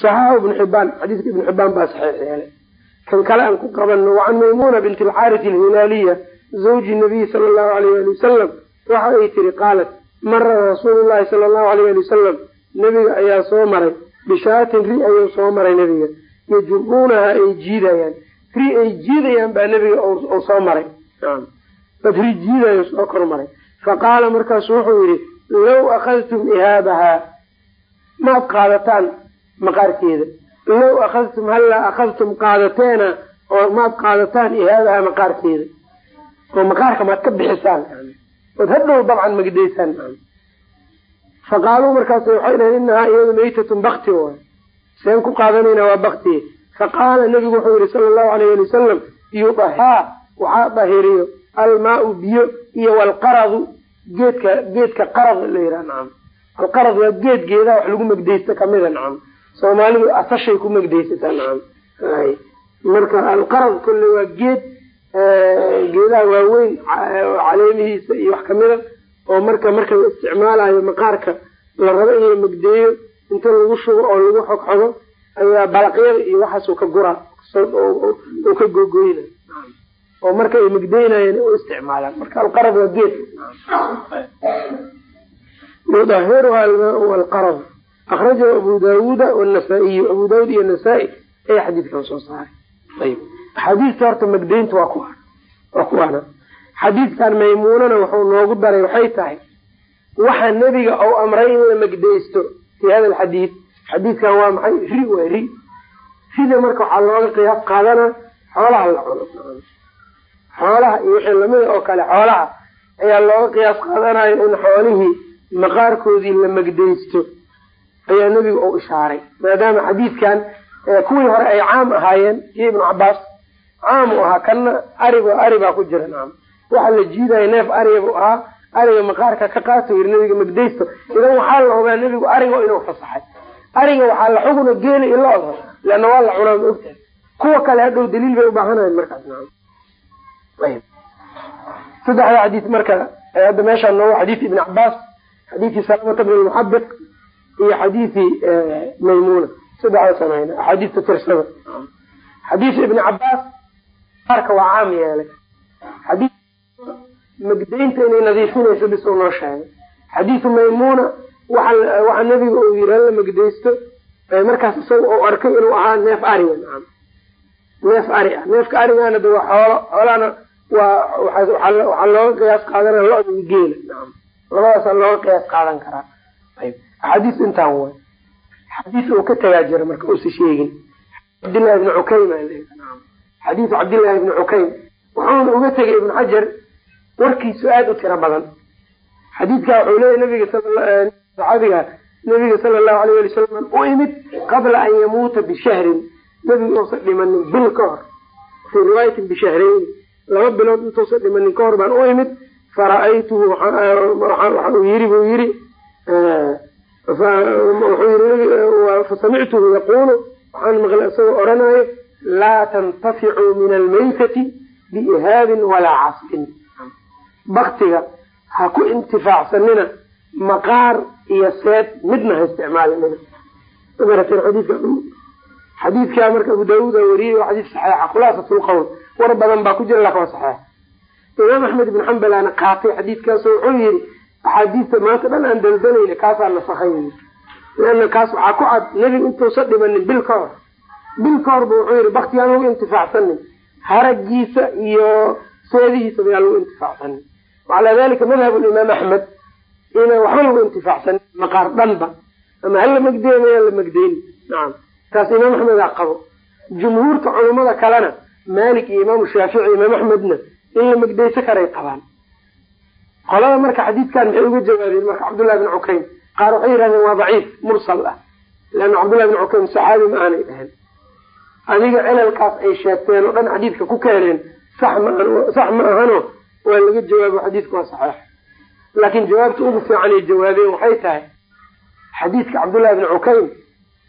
saxaaxu ibnu xibaan xadiiska ibnu xibaan baa saxiix yeelay kan kale aan ku qabano wacan maymuna bint alxaaris alhilaaliya zawji nabiyi sala allahu alayh ali wasalam waxa ay tiri qaalat mara rasuulu llahi sala allahu alayh ali wasalam nebiga ayaa soo maray. Bishaatin ri ayuu soo maray nebiga. Yajuruunaha ay jiidayaan. Ri ay jiidayaan baa nebiga u soo maray. Dad ri jiidayo soo kor maray. Faqaala markaasu wuxuu yidhi low akhadtum ihaabahaa maad qaadataan maqaarkeeda low akhadtum hallaa akhadtum qaadateena oo maad qaadataan ihaabahaa maqaarkeeda oo maqaarka maad ka bixisaan ood hadhow dabcan magdaysaan faqaaluu markaas waxay dhaheen inahaa iyadu maytatun bakti waay seen ku qaadanayna waa bakti faqaala nabigu wuxuu yihi sala allahu alayh ali wasalam yudahaa waxaa dahiriyo almaau biyo iyo walqaradu geedka geedka qarad la yidhaha nacam alqarad waa geed geedaha wax lagu megdaysta kamida nacam soomaalidu asashay ku megdaysataa nacam. Marka alqarad kolle waa geed geedaha waaweyn caleemihiisa iyo wax kamida oo marka marka la isticmaalayo maqaarka la rabo in la megdeeyo inta lagu shubo oo lagu xogxogo ayaa balaqyada iyo waxaasuu ka guraa oo ka gogoyna oo marka ay megdeynayeen u isticmaalaan. Marka alqarad waa geed. Yudahiruha almaau walqarad akrajahu abu daawuuda wanasaa-iyu abu daawud iyo nasaa-i ayaa xadiidkan soo saaray ayb axaadiista horta magdeynta waa ku waa kuwaana xadiidkan maymuunana wuxuu noogu daray waxay tahay waxa nebiga ou amray in la megdeysto fi hada alxadiid xadiidkan waa maxay ri waa ri rida marka waxaa looga qiyaas qaadana xoolaha la cuno xoolaha iyo wixii lamida oo kale xoolaha ayaa looga qiyaas qaadanayo in xoolihii maqaarkoodii la megdeysto ayaa nebiga u ishaaray. Maadaama xadiidkan kuwii hore ay caam ahaayeen iyo ibnu cabaas caam ahaa kana arig ari ku jira nacam waxa la jiidaya neef ariga buu ahaa ariga maqaarka ka qaato yiri nebiga magdaysto idan waxaa la hubaa nebigu ariga inuu fasaxay. Ariga waxaa la xuguna geeli ilooda leanna waa la cunaa ma ogtahay. Kuwa kale hadhow daliil bay ubaahanayeen markaas nacam ayb saddexda xadiis marka hadda meeshaan nooga xadiis ibni cabaas xadiisi salamata bn lmuxabiq iyo xadiisi maymuna. Saddexdaasaan hayna axaadiista tirsada xadiisu ibni cabaas qaarka waa caam yeelay. Xadiis magdaynta inay nadiifinayso bisuu noo sheegay xadiisu maymuna waxa nebiga uu yiri hala magdaysto? Markaas isaga uu arkay inuu ahaa neef ariga nacam neef ari ah neefka arigana de waa xoolo xoolahana waa waxaa looga qiyaas qaadanaya lo-da geela nacam labadaasaa looga qiyaas qaadan karaa. Ayb axaadiis intaan way xadiis uu ka tagaa jira marka uusa sheegin. Cabdillahi ibni cukaym xadiisu cabdillahi ibni cukaym. Wuxuuna uga tegay ibnu xajar warkiisu aada u tiro badan. Xadiidkaa wuxuu leeyahy nabiga saxaabiga nabiga sala allahu alayh ali wasalam u imid qabla an yamuuta bishahrin nebiga uusan dhimanin bil ka hor. Fii riwaayatin bishahrayni laba bilood intuusan dhimanin ka hor baan u imid. Fara-aytuhu waxa uu yiri buu yiri fasamictuhu yaquulu waxaan maqlay isagoo oranayo laa tantaficuu min almaytati biihaabin walaa casbin baktiga ha ku intifaacsanina maqaar iyo seed midna ha isticmaalinina xadiidkaa marka abu daawuud a wariyey waa xadiis saxeixa khulaasat war badan baa ku jira laakiin waa imaam axmed ibn xambal aana qaatay xadiidkaaso wuxuu yihi axaadiista maanta dhan aan daldalayna kaasaa nasakhay leana kaas waxaa ku cad nebigu intuusa dhimanin bil ka hor. Bil ka hor bu wuxuu yihi baktigaan lagu intifaacsanin haragiisa iyo seedihiisa bayaa lagu intifaacsanin wacalaa dalika madhab imaam axmed inaan waxba lagu intifaacsanin maqaar dhanba. Ama hala magdeyn mayaan la magdeyni nacam taas imaam axmedaa qabo. Jumhuurta culummada kalena malik iyo imaamu shaafici imaam axmedna in la magdeyso karay qabaan qolada marka xadiidkan maxay uga jawaabeen marka cabdullahi bin cukaym qaar waxay yihahdeen waa daciif mursal ah. Leanna cabdullahi bin cukaym saxaabi ma aanay dhahen adiga cilalkaas ay sheegteen oo dhan xadiidka ku keeneen sax ma sax ma ahano waa laga jawaabo xadiidka waa saxeix laakiin jawaabta ugu fiican ay jawaabeen waxay tahay xadiidka cabdullahi bin cukaym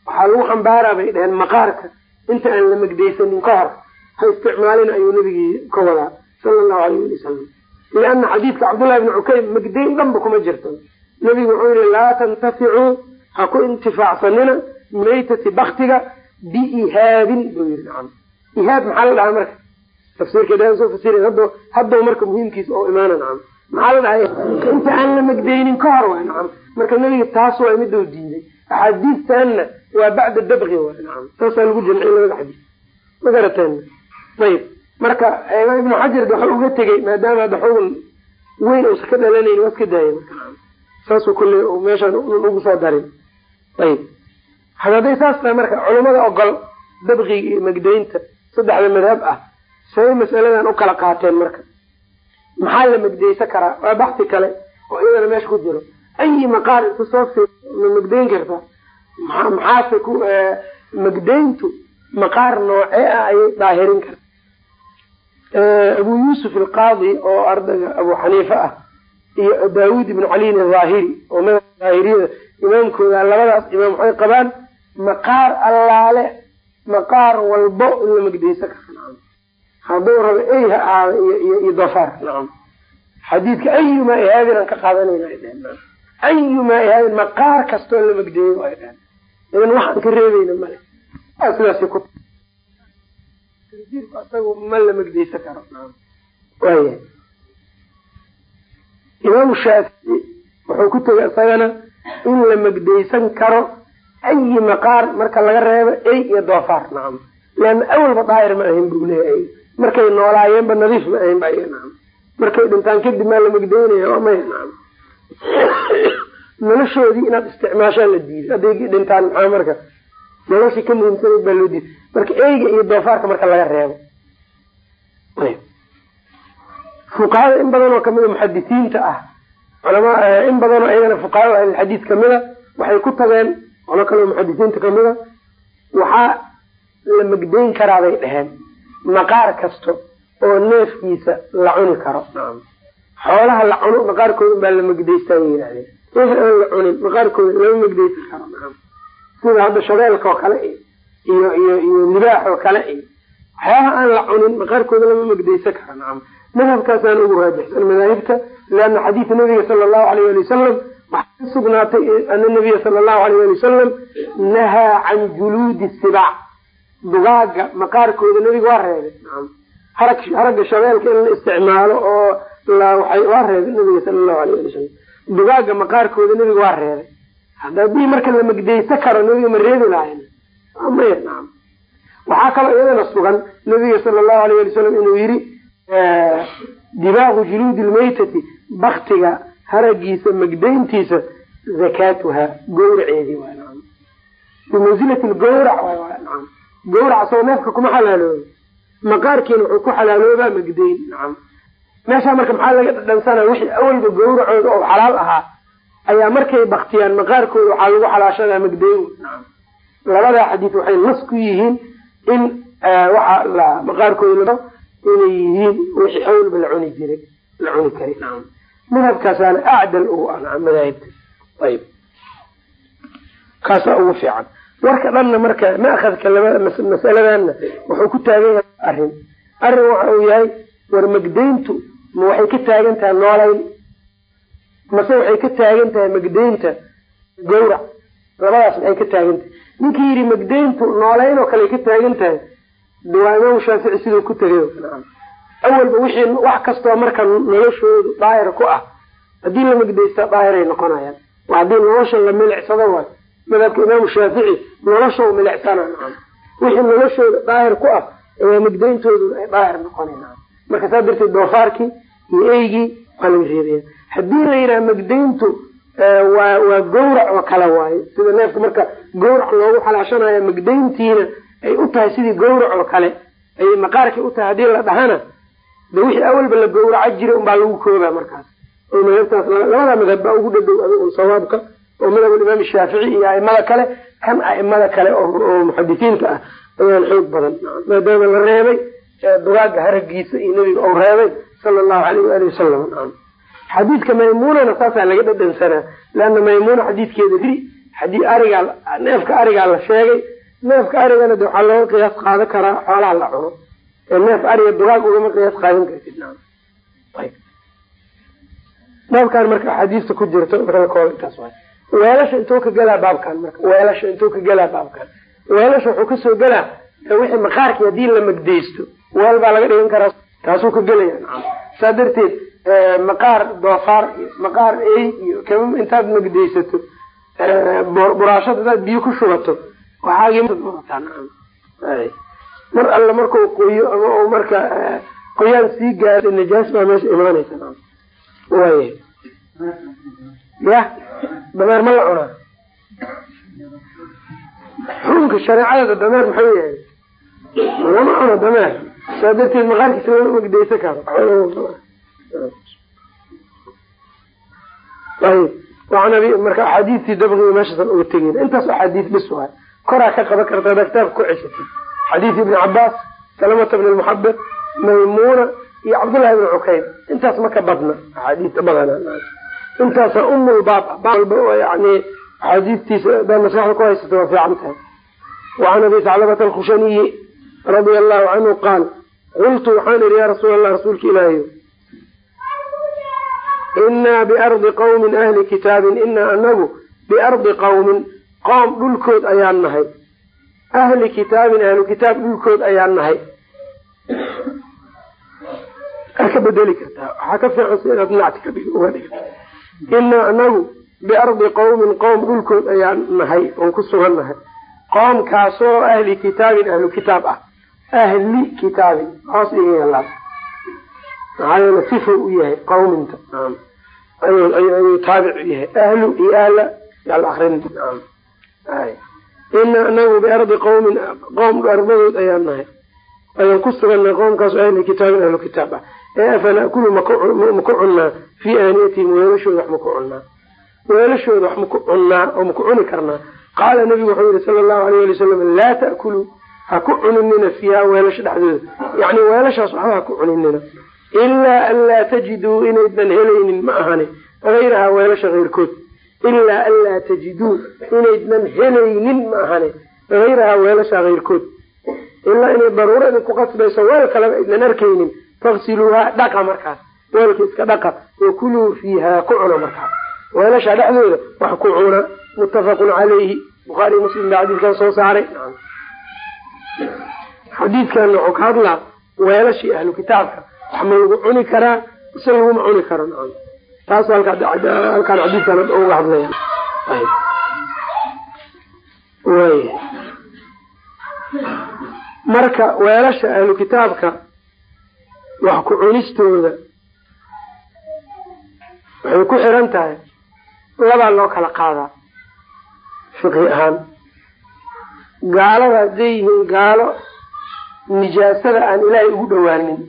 waxaa lagu xambaaraa bay dheheen maqaarka. Inta aan la megdaysanin ka hor ha isticmaalin ayuu nabigii ka wadaa sala allahu alayh ali wasalam liana xadiidka cabdullahi bni cukaym megdayn dhanba kuma jirto nabigu wuxuu yihi laa tantaficuu ha ku intifaacsanina maytati baktiga biihaabin buu yii ihaab maxaa la dhahaa marka tafsiirka soo fasir hado haddaw marka muhiimkiisa oo imaana nacam maxaa la dhahay inta aan la megdaynin ka hor waay nacam marka nabiga taas waa midou diiday axaadiistanna waa bacda dabki waay nacam saasaa lagu jamciy labada xadiis ma garateen ayib marka ibnu xajar waxa uga tegey maadaama xugun weyn uusa ka dhalanayn waa iska daaya saasuu kulle meeshaan ugu soo darin ayib. Hadday saas tahay marka culamada ogol dabqiga iyo megdaynta saddexda madhab ah say masaladan u kala qaateen marka. Maxaa la megdaysan karaa? Waa baxti kale oo iyadana meesha ku jiro. Ayi maqaar inta soo ma megdayn kartaa maxaase ku megdayntu maqaar noocee ah ayay daahirin karta abu yuusuf alqaadi oo ardayga abu xaniife ah iyo daawud ibnu caliin ahaahiri oo madab daahiriyada imaamkooda labadaas imaam waxay qabaan maqaar allaale maqaar walbo in la megdaysan kara hadduu rabo ey ha ahaada iyo dafaar nacam xadiidka ayumaa ihaabin aan ka qaadanayna ay dheheen ayumaa ihaabin maqaar kastoo la megdeeyo ay dheheen idan waxaan ka reebayna male. Sidaas ku isagu ma la megdaysan karo. Waaya imaamu shaafici wuxuu ku tegay isagana in la megdaysan karo ayi maqaar marka laga reebo ey iyo doofaar. Nacam leanna awalba daahir ma ahayn buu leeyahay. Markay noolaayeenba nadiif ma ahayn ba nacam markay dhintaan kadib maa la megdaynaya waa maya nacam noloshoodii inaad isticmaashaa la diiday hadday dhintaan maxaa marka? Noloshii ka muhiimsanayd baa loo diiday marka eyga iyo doofaarka marka laga reebo. Fuqahada in badan oo kamida muxadisiinta ah culama in badan oo iyagana fuqahada ahlilxadiis kamida waxay ku tageen colo kaleo muxadisiinta kamida waxaa la megdayn karaa bay dheheen maqaar kasta oo neefkiisa la cuni karo. Xoolaha la cuno maqaarkooda baa la megdaystaa yidhahdeen wixi aan la cunin maqaarkooda lama megdaysan karo. Sida hadda shabeelka oo kale iyo iyo iyo libaax oo kale. Iyo waxyaaha aan la cunin maqaarkooda lama megdaysan karo nacam madhabkaasaan ugu raajixsan madaahibta leana xadiida nabiga sala allahu alayh ali wasalam waxaa ka sugnaatay ana nabiya sala allahu alayh ali wasalam nahaa can juluudi sibac dugaaga maqaarkooda nabiga waa reebay nacam harag haragga shabeelka in la isticmaalo oo waay waa reebay nabiga sala allahu alayh ali wasalam dugaaga maqaarkooda nabiga waa reebay. Hadii marka la megdaysa karo nabiga ma reebi lahayn maya nacam waxaa kaloo iyadana sugan nabiga sala allahu alayh ali wasalam inuu yiri dibaaqu juluudi lmaytati baktiga haragiisa megdayntiisa zakaatuha gawraceedii waay nacam. Bimansilati lgawrac nacam. Gawrac soo neefka kuma xalaalooba maqaarkiina wuxuu ku xalaaloobaa megdayn nacam. Meeshaa marka maxaa laga dhadhansana wixii awalba gawracooda oo xalaal ahaa ayaa markay baktiyaan maqaarkooda waxaa lagu xalaashadaa megdayn nacam labadaa xadiis waxay nas ku yihiin in waxa la maqaarkooda inay yihiin wixii awalba la cuni jiray la cuni karay nacam madhabkaasaana acdal u ah nacam madaahibta. Ayib. Kaasaa ugu fiican. Warka dhanna marka maakadka labada masaladanna wuxuu ku taagan yahay arrin. Arrin waxa uu yahay war megdayntu ma waxay ka taagan tahay noolayn. Mase waxay ka taagan tahay megdaynta gawrac labadaas maxay ka taagan tahay ninkii yidhi megdayntu noolayn oo kale ka taagan tahay. Waa imaamu shaafici siduu ku tegay awalba wixii wax kastoo marka noloshoodu daahir ku ah haddii la megdaysta daahiray noqonayaan. Haddii nolosha la milicsado waay. Madhabka imaamu shaafici noloshow milicsana wixii noloshooda daahir ku ah ayaa megdayntoodu ay daahir noqona marka saa darteed doofaarkii iyo eygii waa laga reebaya. Haddii la yidhaha megdayntu waa waa gawrac oo kale waayo sida neefka marka gawrac loogu xalaashanayo megdayntiina ay u tahay sidii gawrac oo kale ayay maqaarkii u tahay haddii la dhahana de wixii awalba la gawraco jiray unbaa lagu koobaa markaas. Oo madhabtaas labada madhab baa ugu dhadhow adig un sawaabka oo madhab imaam shaafici iyo aimada kale kan aimada kale oo muxadisiinta ah ayaan xoog badan. Maadaama la reebay dugaaga haragiisa iyo nabiga ou reebay sala allahu alayh waali wasalam xadiidka maymunana saasaa laga dhadhansanaa leana maymuna xadiidkeeda ri haddii arigaa neefka arigaa la sheegay neefka arigana de waxaa looga qiyaas qaadan karaa xoolaha la cuno. Ee neef ariga dugaag ugama qiyaas qaadan kartid baabkan marka axaadiista ku jirto kooda intaas waay. Weelasha intuu ka gelaa baabkan marka weelasha intuu ka gelaa baabkan weelasha wuxuu ka soo gelaa wixii maqaarkii haddii la magdaysto weel baa laga dhigan karaa taasuu ka gelaya saa darteed maqaar doofaar iyo maqaar ey iyo kama intaad magdaysato buraashad hadaad biyo ku shubato. Waxaagimar alle markuu qoyo ama marka qoyaan sii gaaro najaas baa meesha imaanaysa waaya ya dameer ma la cunaa. Xukunka shareecadada dameer muxuu yahay? Lama cuno dameer. Saa darteed maqaarkiisa lama magdaysan karo ayb marka axaadiistii dabqiga meeshaasan uga tegin. Intaas axaadiis bis waay koraa ka qaban karta ada kitaabka ku ceshatid xadiis ibni cabaas salamata bn lmuxabir maymuuna iyo cabdullahi bn cukayn intaas ma badna. Axaadiista badana intaasa umulbaab walba yani axaadiistiisa hadaa maskaxda ku haysato waa fiican tahay. Wacan abi saclabata alkhushaniyi radia allahu canhu qaal qultu waxaan ihi ya rasuul allah rasuulka ilaahiy inaa biardi qawmin ahli kitaabin inaa anagu biardi qawmin qoom dhulkood ayaan nahay. Ahli kitaabin ahlu kitaab dhulkood ayaan nahay. Ka bedeli kartaa waxaa ka fiican si inaad nacti ka uga dhigto inaa anagu biardi qawmin qoom dhulkood ayaan nahay oon ku sugan nahay. Qoomkaasoo ahli kitaabin ahlu kitaab ah. Ahli kitaabin hoos iga maxaa yeele sifa u yahay qawminta ayuu taabic u yahay ahlu iyo ahla yaal akrin ina anagu biardi qawmin qoom ardadood ayaan nahay ayaan ku sugannahay qoomkaasoo ahli kitaabin ahlu kitaab ah ee afanakulu maku cunnaa fii aaniyatihim weelashooda wax maku cunnaa weelashooda wax maku cunnaa oo maku cuni karnaa qaala nabigu wuxuu yihi sala allahu alayh ali wasalam laa ta'kuluu ha ku cuninina fiiha weelasha dhexdooda yacni weelashaas waxba ha ku cuninina ilaa an laa tajiduu inaydnan helaynin ma ahani. Hayrahaa weelasha keyrkood ilaa an laa tajiduu inaydnan helaynin ma ahani. Hayrahaa weelasha keyrkood ilaa inay daruuro idinku qasbayso weel kaleba idnan arkaynin. Faksiluuhaa dhaqa markaas weelka iska dhaqa wakuluu fiihaa ku cuna markaas weelasha dhexdooda wax ku cuna muttafaqun calayhi bukhaari muslim baa xadiiskan soo saaray. Xadiidkan wuxuu ka hadlaa weelashii ahlu kitaabka wax lagu cuni karaa? Ise laguma cuni karo taas halkaan xadiidkan uga hadlaya. Way. Marka weelasha ahlu kitaabka wax ku cunistooda waxay ku xiran tahay labaa loo kala qaadaa. Fiqhi ahaan. Gaalada hadday yihiin gaalo nijaasada aan ilaahay ugu dhawaanin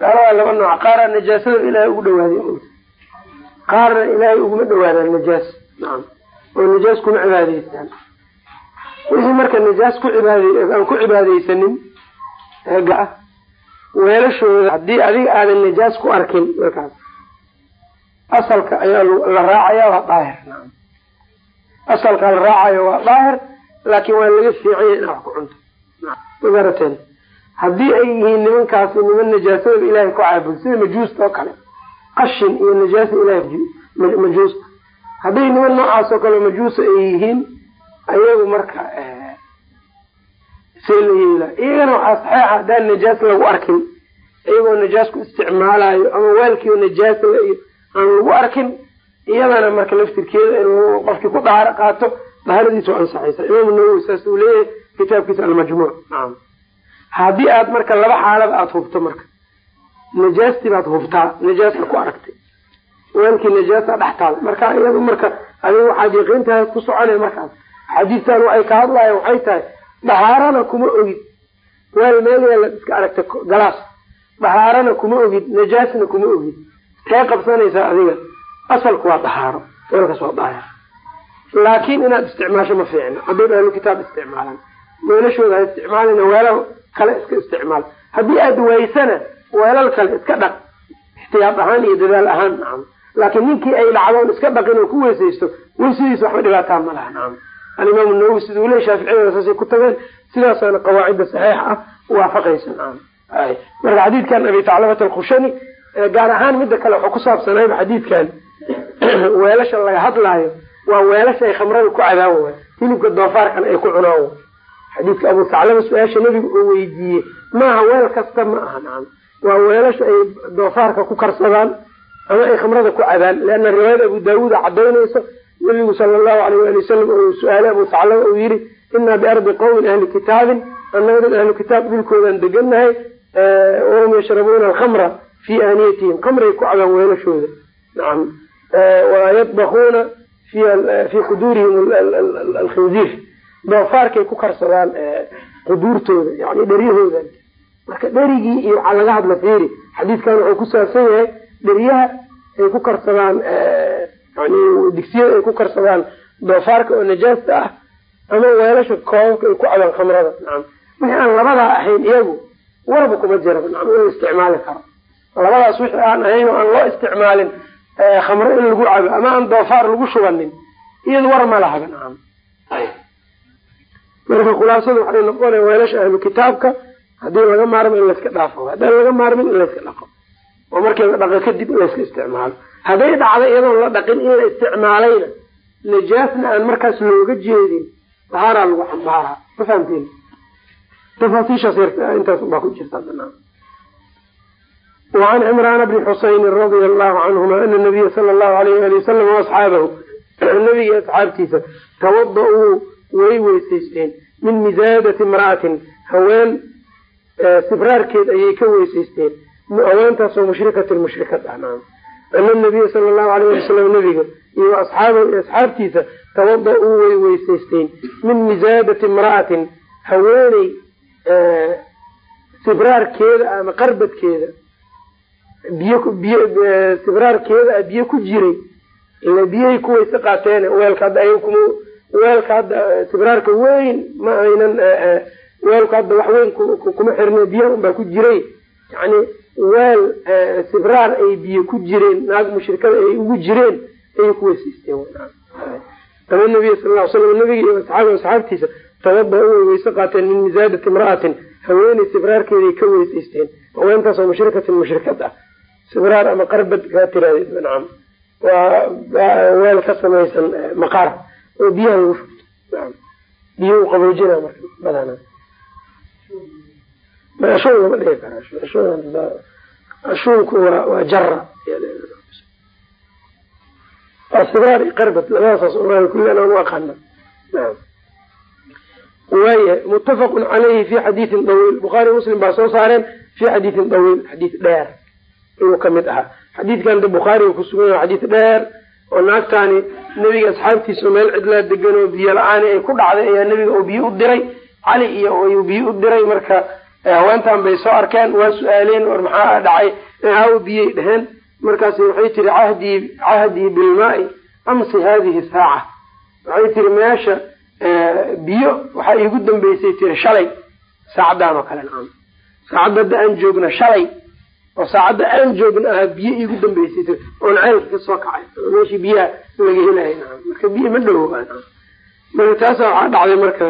gaaladaa laba nooc. Qaaraan nijaasada ilaahay ugu dhawaaday qaarna ilaahay uguma dhawaadaan nijaas nacam oo nijaas kuma cibaadaystaan. Wixii marka nijaas ku cibaad ku cibaadaysanin eega ah weelashooda haddii adiga aadan nijaas ku arkin markaas. Asalka ayaa la raacaya waa daahir. Nacam asalka la raacayo waa daahir laakin waa laga fiicanya inaa wax ku cunto. Magarateen haddii ay yihiin nimankaasi niman najaasada ilahay ku caabud sida majuusta oo kale. Qashin iyo najaasa ilahay majuusta. Hadday niman noocaas oo kale majuusa ay yihiin ayagu marka see la yeela. Iyagana waxaa saxeixa haddaan najaas lagu arkin. Iyagoo najaas ku isticmaalayo ama waalkiio najaas aan lagu arkin iyadana marka laftirkeeda in qofkii ku dhaaro qaato daharadiisa waa ansaxaysa imaamu nawowi saas uu leeyahay kitaabkiisa almajmuuc nacam haddii aad marka laba xaalada aada hubto marka najaastii baad hubtaa najaasa ku aragtay. Waalkii najaasa dhex taal. Marka iyadu marka adiga waxaad yaqiintahay ku soconay markaas xadiistan waxay ka hadlayan waxay tahay dahaarana kuma ogid. Weel meel yaalla iska aragta galaas. Dahaarana kuma ogid najaasna kuma ogid. Tee qabsanaysaa adiga? Asalku waa dahaaro weelkaas waa daahir laakin inaad isticmaasho ma fiicna. Hadday ahlu kitaab isticmaalaan weelashooda ha isticmaalina kale iska isticmaal. Haddii aad waysana weelal kale iska dhaq. Ixtiyaad ahaan iyo dadaal ahaan nacam laakiin ninkii ay dhacdoon iska dhaqin oo ku weysaysto weysadiisa waxba dhibaataa ma laha nacam alimaamu nawowi siduu le shaaficiyada saasay ku tageen sidaasaana qawaacidda saxiixa ah waafaqaysa nacam marka xadiidkan abi taclabat alkhushani gaar ahaan midda kale wuxuu ku saabsanayba xadiidkan. Weelasha laga hadlaayo waa weelasha ay khamrada ku cadaan waay hilibka doofaarkana ay ku cunaan way xadiidka abu taclaba su'aasha nebiga uu weydiiyey maaha weel kasta ma aha nacam waa weelasha ay doofaarka ku karsadaan ama ay khamrada ku cadaan leana riwaayada abu daawuuda cadaynayso nabigu sala allahu alayh waali wasalam uu su'aale abu taclaba uu yihi inaa biardi qowmin ahli kitaabin annaga dad ahlu kitaab dhulkoodaan deganahay wahum yashrabuuna alkhamra fii aaniyatihim khamray ku cabaan weelashooda nacam wayadbakuuna fii quduurihim alkhinziir doofaarkay ku karsadaan quduurtooda yani dheryahooda marka dherigii iyo waxaa laga hadla fiiri. Xadiidkan wuxuu ku saabsan yahay dheryaha ay ku karsadaan yani digsiyada ay ku karsadaan doofaarka oo najaasta ah ama weelasha koobabka ay ku cabaan khamrada. Nacam wixii aan labadaa ahayn iyagu warba kuma jira nacam in isticmaali karo. Labadaas wixii aan ahayn oo aan loo isticmaalin khamro in lagu cabo ama aan doofaar lagu shubanin iyadu war ma lahaba nacam marka khulaasada waxay noqonaya weelasha ahlu kitaabka haddii laga maarmo in layska dhaafo haddaan laga maarmin in layska dhaqo oo markii la dhaqo kadib in layska isticmaalo hadday dhacdo iyadoon la dhaqin in la isticmaalayna najaasna aan markaas looga jeedin dahaaraa lagu xambaaraa ma fahamteen tafaasiishaas intaas baa ku jirta banaan وعن عمران بن حسين رضي الله عنهما أن النبي صلى الله عليه وآله وسلم وأصحابه النبي أصحابتيسا توضؤوا way weysaysteen. Min misaadati imra'atin haween sibraarkeed ayay ka weysaysteen. Haweentaasoo mushrikatin mushrikad ah ana nabiya sala allahu alayh ali wasalam nabiga iyo asxaabahu iyo asxaabtiisa tawada-uu way weysaysteen. Min misaadati imra'atin haweeney sibraarkeeda ama qarbadkeeda biyo biyo ku jiray ila biyahay ku weyse qaateen weelka hadda ay kuma weelka hadda sibraarka weyn ma aynan weelku hadda wax weyn kuma xirne biyaha unbaa ku jiray. Yani weel sibraar ay biyo ku jireen naag mushrikada ay ugu jireen ayay ku weysaysteen ama nabiya sal ly slam nabiga iyo asxaabi asxaabtiisa tawada way weyse qaateen min misaadati imra'atin haweeney sibraarkeeday ka weysaysteen haweentaasoo mushrikatin mushrikad ah. Sibraar ama qarbad kaa tiraaded nacam. Waa weel ka samaysan maqaar oo biyaha lagu furto biyo qaboojina marka badana. Ashuun lama dhigi kara ashuunku waa waa jara waa sibraar iyo qarbad labadaas soomaali kulli anaan u aqaana waayahay muttafaqun caleyhi fi xadiidin dawiil. Bukhaari muslim baa soo saareen fi xadiidin dawiil xadiid dheer. Ayuu ka mid ahaa. Xadiidkan de bukhaariga kusugan yaha xadiid dheer oo naagtaani nebiga asxaabtiisa meel cidlaa degan oo biyo la'aani ay ku dhacday ayaa nebiga uu biyo u diray. Cali iyo ayuu biyo u diray. Marka haweentan bay soo arkeen waa su'aaleen war maxaa dhacay? Hawa biyay dheheen markaas waxay tiri cahdii cahdii bilmaai amsi hadihi saaca. Waxay tiri meesha biyo waxaa iigu dambeysay tiri shalay saacaddan oo kale nacam. Saacadda hadda aan joogna shalay oo saacadda aan joogna aha biyo iigu dambeysay oon ceelka ka soo kacay meeshii biyaha laga nacam marka biyo ma dhowo taasa waxaa dhacday marka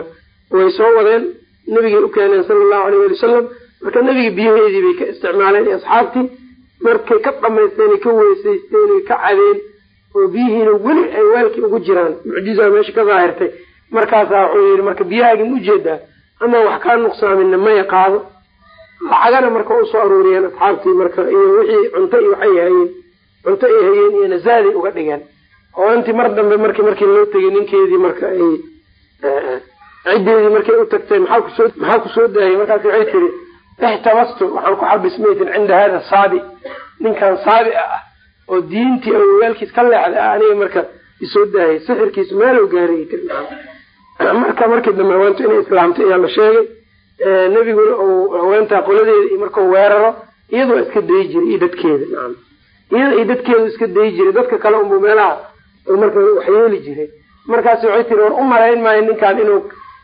way soo wadeen nabigay u keeneen sala allahu alayh ali wasalam marka nebiga biyaheedii bay ka isticmaaleen iyo asxaabtii markay ka dhamaysteen ay ka weysaysteen ay ka cadeen oo biyihiina weli ay weelkii ugu jiraan. Mucjizaa meesha ka daahirtay markaasaa wuxuu yihi marka biyahaagin u jeedaa ama wax kaa nuqsaamina maya qaado lacagana marka u soo aruuriyeen asxaabtii marka iyo wixii cunto iyo waxay hayeen cunto ay hayeen iyo nasaaday uga dhigeen. Oo intii mar dambe marki markii loo tegay ninkeedii marka ay ciddeedii markay u tagtay maxaa ku soo maxaa ku soo daayay? Markaas waxay tiri ixtabastu waxaan ku xabismaytin cinda hada saabi ninkan saabi ah oo diintii awowaalkiis ka leexday ah aniga marka isoo daayay. Sixirkiisu meelow gaaray marka markii dambe haweenta inay islaamtay ayaa la sheegay nebiguna uu haweentaa qoladeeda iyo markau weeraro iyada waa iska dayi jiray iyo dadkeeda nacam iyada iyo dadkeedu iska dayi jiray dadka kale unbuu meelaha marka waxyeeli jiray. Markaas waxay tiri war u malayn maayo ninkaan inuu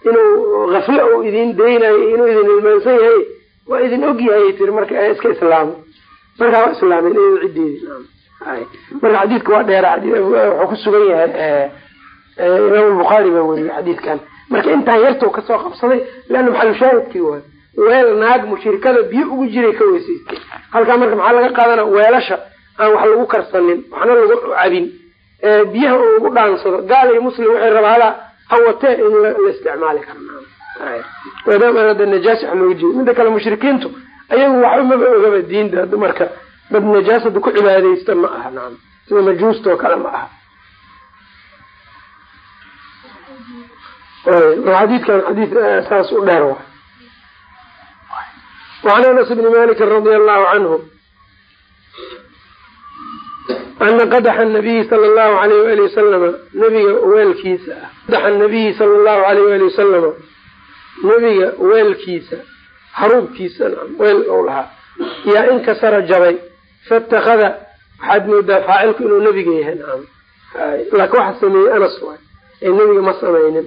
inuu kafle uu idin daynayo inuu idin ilmaansan yahay waa idin og yahay tiri marka iska islaamo markaa waa islaameen iyada ciddeedi marka xadiidka waa dheera wuxuu ku sugan yahay imaam bukhaari baa weriyey xadiidkan marka intaan yartoo ka soo qabsaday leana maxalushaahidkii waay. Weel naag mushrikada biyo ugu jiray ka weysaystay halkaa marka maxaa laga qaadana weelasha aan wax lagu karsanin waxna lagu cabin. Biyaha oo lagu dhaansado gaal iyo muslim waxay rabaa hala hawatee in la isticmaali kara maadaama aan hadda najaasa wax looga jeedo midda kale mushrikiintu ayagu waxba maba ogaba diinta marka. Dad najaasada ku cibaadaysta ma aha sida majuusta oo kale ma aha xadiidkan xadiid saas u dheer wa وعn anas bni maliki radi allahu canhu ana qadaxa nabiyi sala allahu alayh wali wasalama nabiga weelkiisa qadaxa nabiyi sala allahu alayh wali wasalama nabiga weelkiisa haruubkiisa weel ou lahaa. Yaa inkasara jabay fatakada waxaad moodaa faacilku inuu nabiga yahay laakin waxa sameeyey anas waay ee nabiga ma samaynin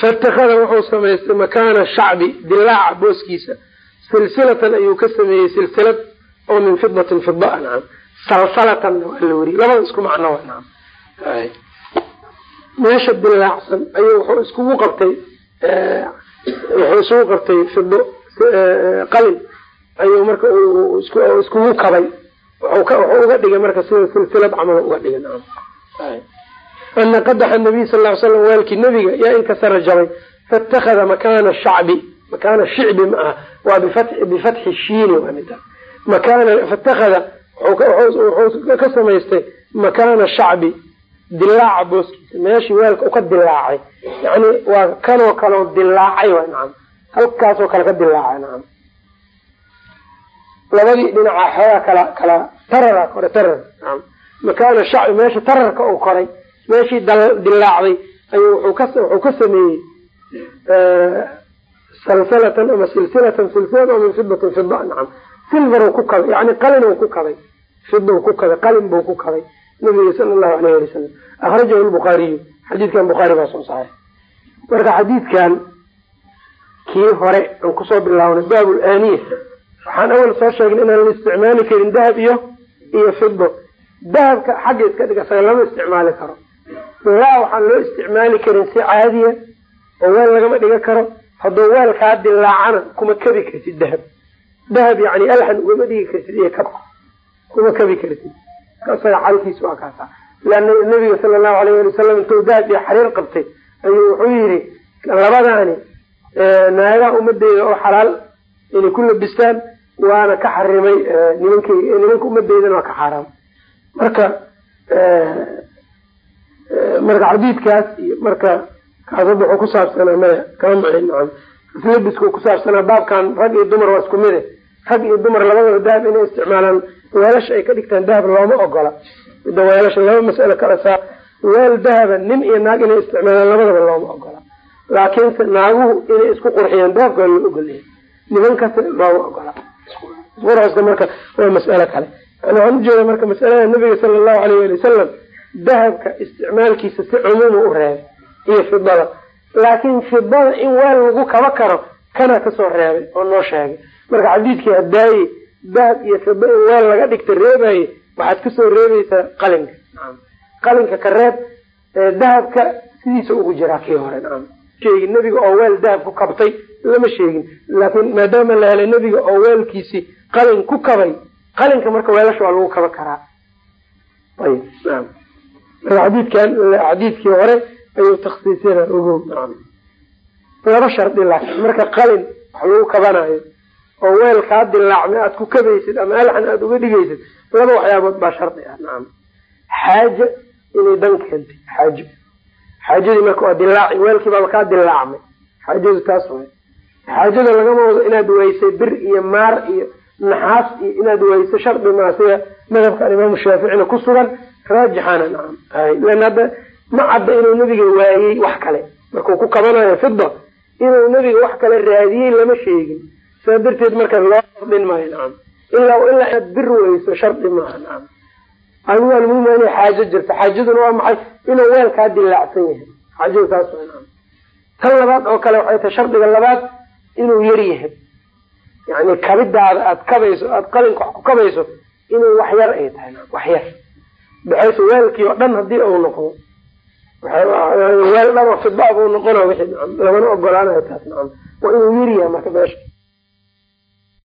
fatakada wuxuu samaystay makaana shacbi dilaaca booskiisa. Silsilatan ayuu ka sameeyey silsilad oo min fidatin fida nacam salsalatanna waa la weriyey labada isku macno nacam meesha dilaacsan ayuu wuxuu iskugu qabtay wuxuu isugu qabtay fido qalin. Ayuu marka iskugu kabay. Wuxuu uga dhigay marka sida silsilad camal uga dhigay nacam ana qadaxa nabiy sal ly slam waalkii nabiga yaa inkasara jabay fatakada makaana shacbi makaana shicbi ma aha waa bifatxi shiini fatakada wuxuu ka samaystay makaana shacbi dilaaca booskiisa meeshii weelka ka dilaacay yani waa kanoo kaleo dilaacay wa nacam halkaasoo kale ka dilaacay nacam labadii dhinaca xoogaa kala kala tarara kore tarar nacam makaana shacbi meesha tararka uu koray meeshii dilaacday ayuu wuxuu ka sameeyey salsalatan ama silsilatan silsilad min fidatin fida nacam. Silver ku kabay yani qalin ku kabay fida ku kabay qalin buu ku kabay nabiga sala allahu alayh ali wasalam akhrajahu lbukhaariyu xadiidkan bukhaari baa soo saaray. Marka xadiidkan kii hore aan ku soo bilaabnay baab laaniya waxaan awal soo sheegnay inaan la isticmaali karin dahab iyo iyo fido dahabka xagga iska dhig asaga lama isticmaali karo laa waxaan loo isticmaali karin si caadiya oo weel lagama dhigan karo. Hadduu weel kaa dilaacana kuma kabi kartid dahab. Dahab yani alxan ugama dhigi kartid iyo kab. Kuma kabi kartid. Isaga xalkiis waa kaasa. Leana nabiga sala allahu alayh ali wasalam intuu dahab iyo xariir qabtay ayuu wuxuu yidhi labadaani naagaa umadeyda oo xalaal inay ku labistaan waana ka xarimay nimank nimanka umadeydana waa ka xaaraam. Marka marka xadiidkaas iyo marka kaas hadda wuxuu kusaabsanaa maya kama macin nacam. Islabisku kusaabsanaa baabkan rag iyo dumar waa isku mide rag iyo dumar labadaba dahab inay isticmaalaan weelasha ay ka dhigtaan dahab looma ogola. Mida weelasha laba mas'alo kala saa weel dahaba nin iyo naag inay isticmaalaan labadaba looma ogola. Laakiinse naaguhu inay isku qurxiyaan dahabka loo ogolyahay. Nimankase looma ogola. Isqurxuska marka waa mas'alo kale. Waxaan ujeeda marka masalada nabiga sala allahu alayh ali wasalam dahabka isticmaalkiisa si cumuuma u reebay iyo fidada laakiin fidada in weel lagu kaba karo kana ka soo reebay oo noo sheegay. Marka xadiidkii hadaaye dahab iyo fido in weel laga dhigta reebaye waxaad ka soo reebaysaa qalinka. Qalinka ka reeb dahabka sidiisa ugu jiraa kii hore. Nebiga oo weel dahab ku kabtay lama sheegin. Laakiin maadaama la helay nebiga oo weelkiisii qalin ku kabay qalinka marka weelasha waa lagu kaba karaa. Ayb marka xadiidkan xadiidkii hore ayuu taksiisina ogow laba shardi laakiin marka qalin wax lagu kabanayo oo weel kaa dilaacmay aada ku kabaysid ama alxan aada uga dhigaysid laba waxyaabood baa shardi ah nacam xaaja inay dan keentay xaajo xaajadii marka waa dilaaci weelkii baaba kaa dilaacmay xaajadu taas way. Xaajada lagama wado inaad weysay bir iyo maar iyo naxaas iyo inaad weyso shardi maa sida madhabkan imaamu shaaficina ku sugan lan hadda ma cadda inuu nabiga waayey wax kale. Markuu ku kabanayo fida inuu nabiga wax kale raadiyey lama sheegin. Saa darteed marka loo shardin maayo nacam ilaa ilaa inaad bir weyso shardi maaha nacam adigu almuhim waa inay xaajo jirto. Xaajaduna waa maxay? Inuu weelkaa dilaacsan yahay. Xaajadu taas waa nacam tan labaad oo kale waxay tahay shardiga labaad inuu yar yahay. Yani kabidaada aada kabayso aada qalinka wax ku kabayso inay wax yar ay tahay wax yar baxayse weelkii oo dhan haddii uu noqdo. Weel dhan oo fidbaab uu noqona wixii lamana ogolaanayo taas nacam. Waa inuu yiriyaha marka meesha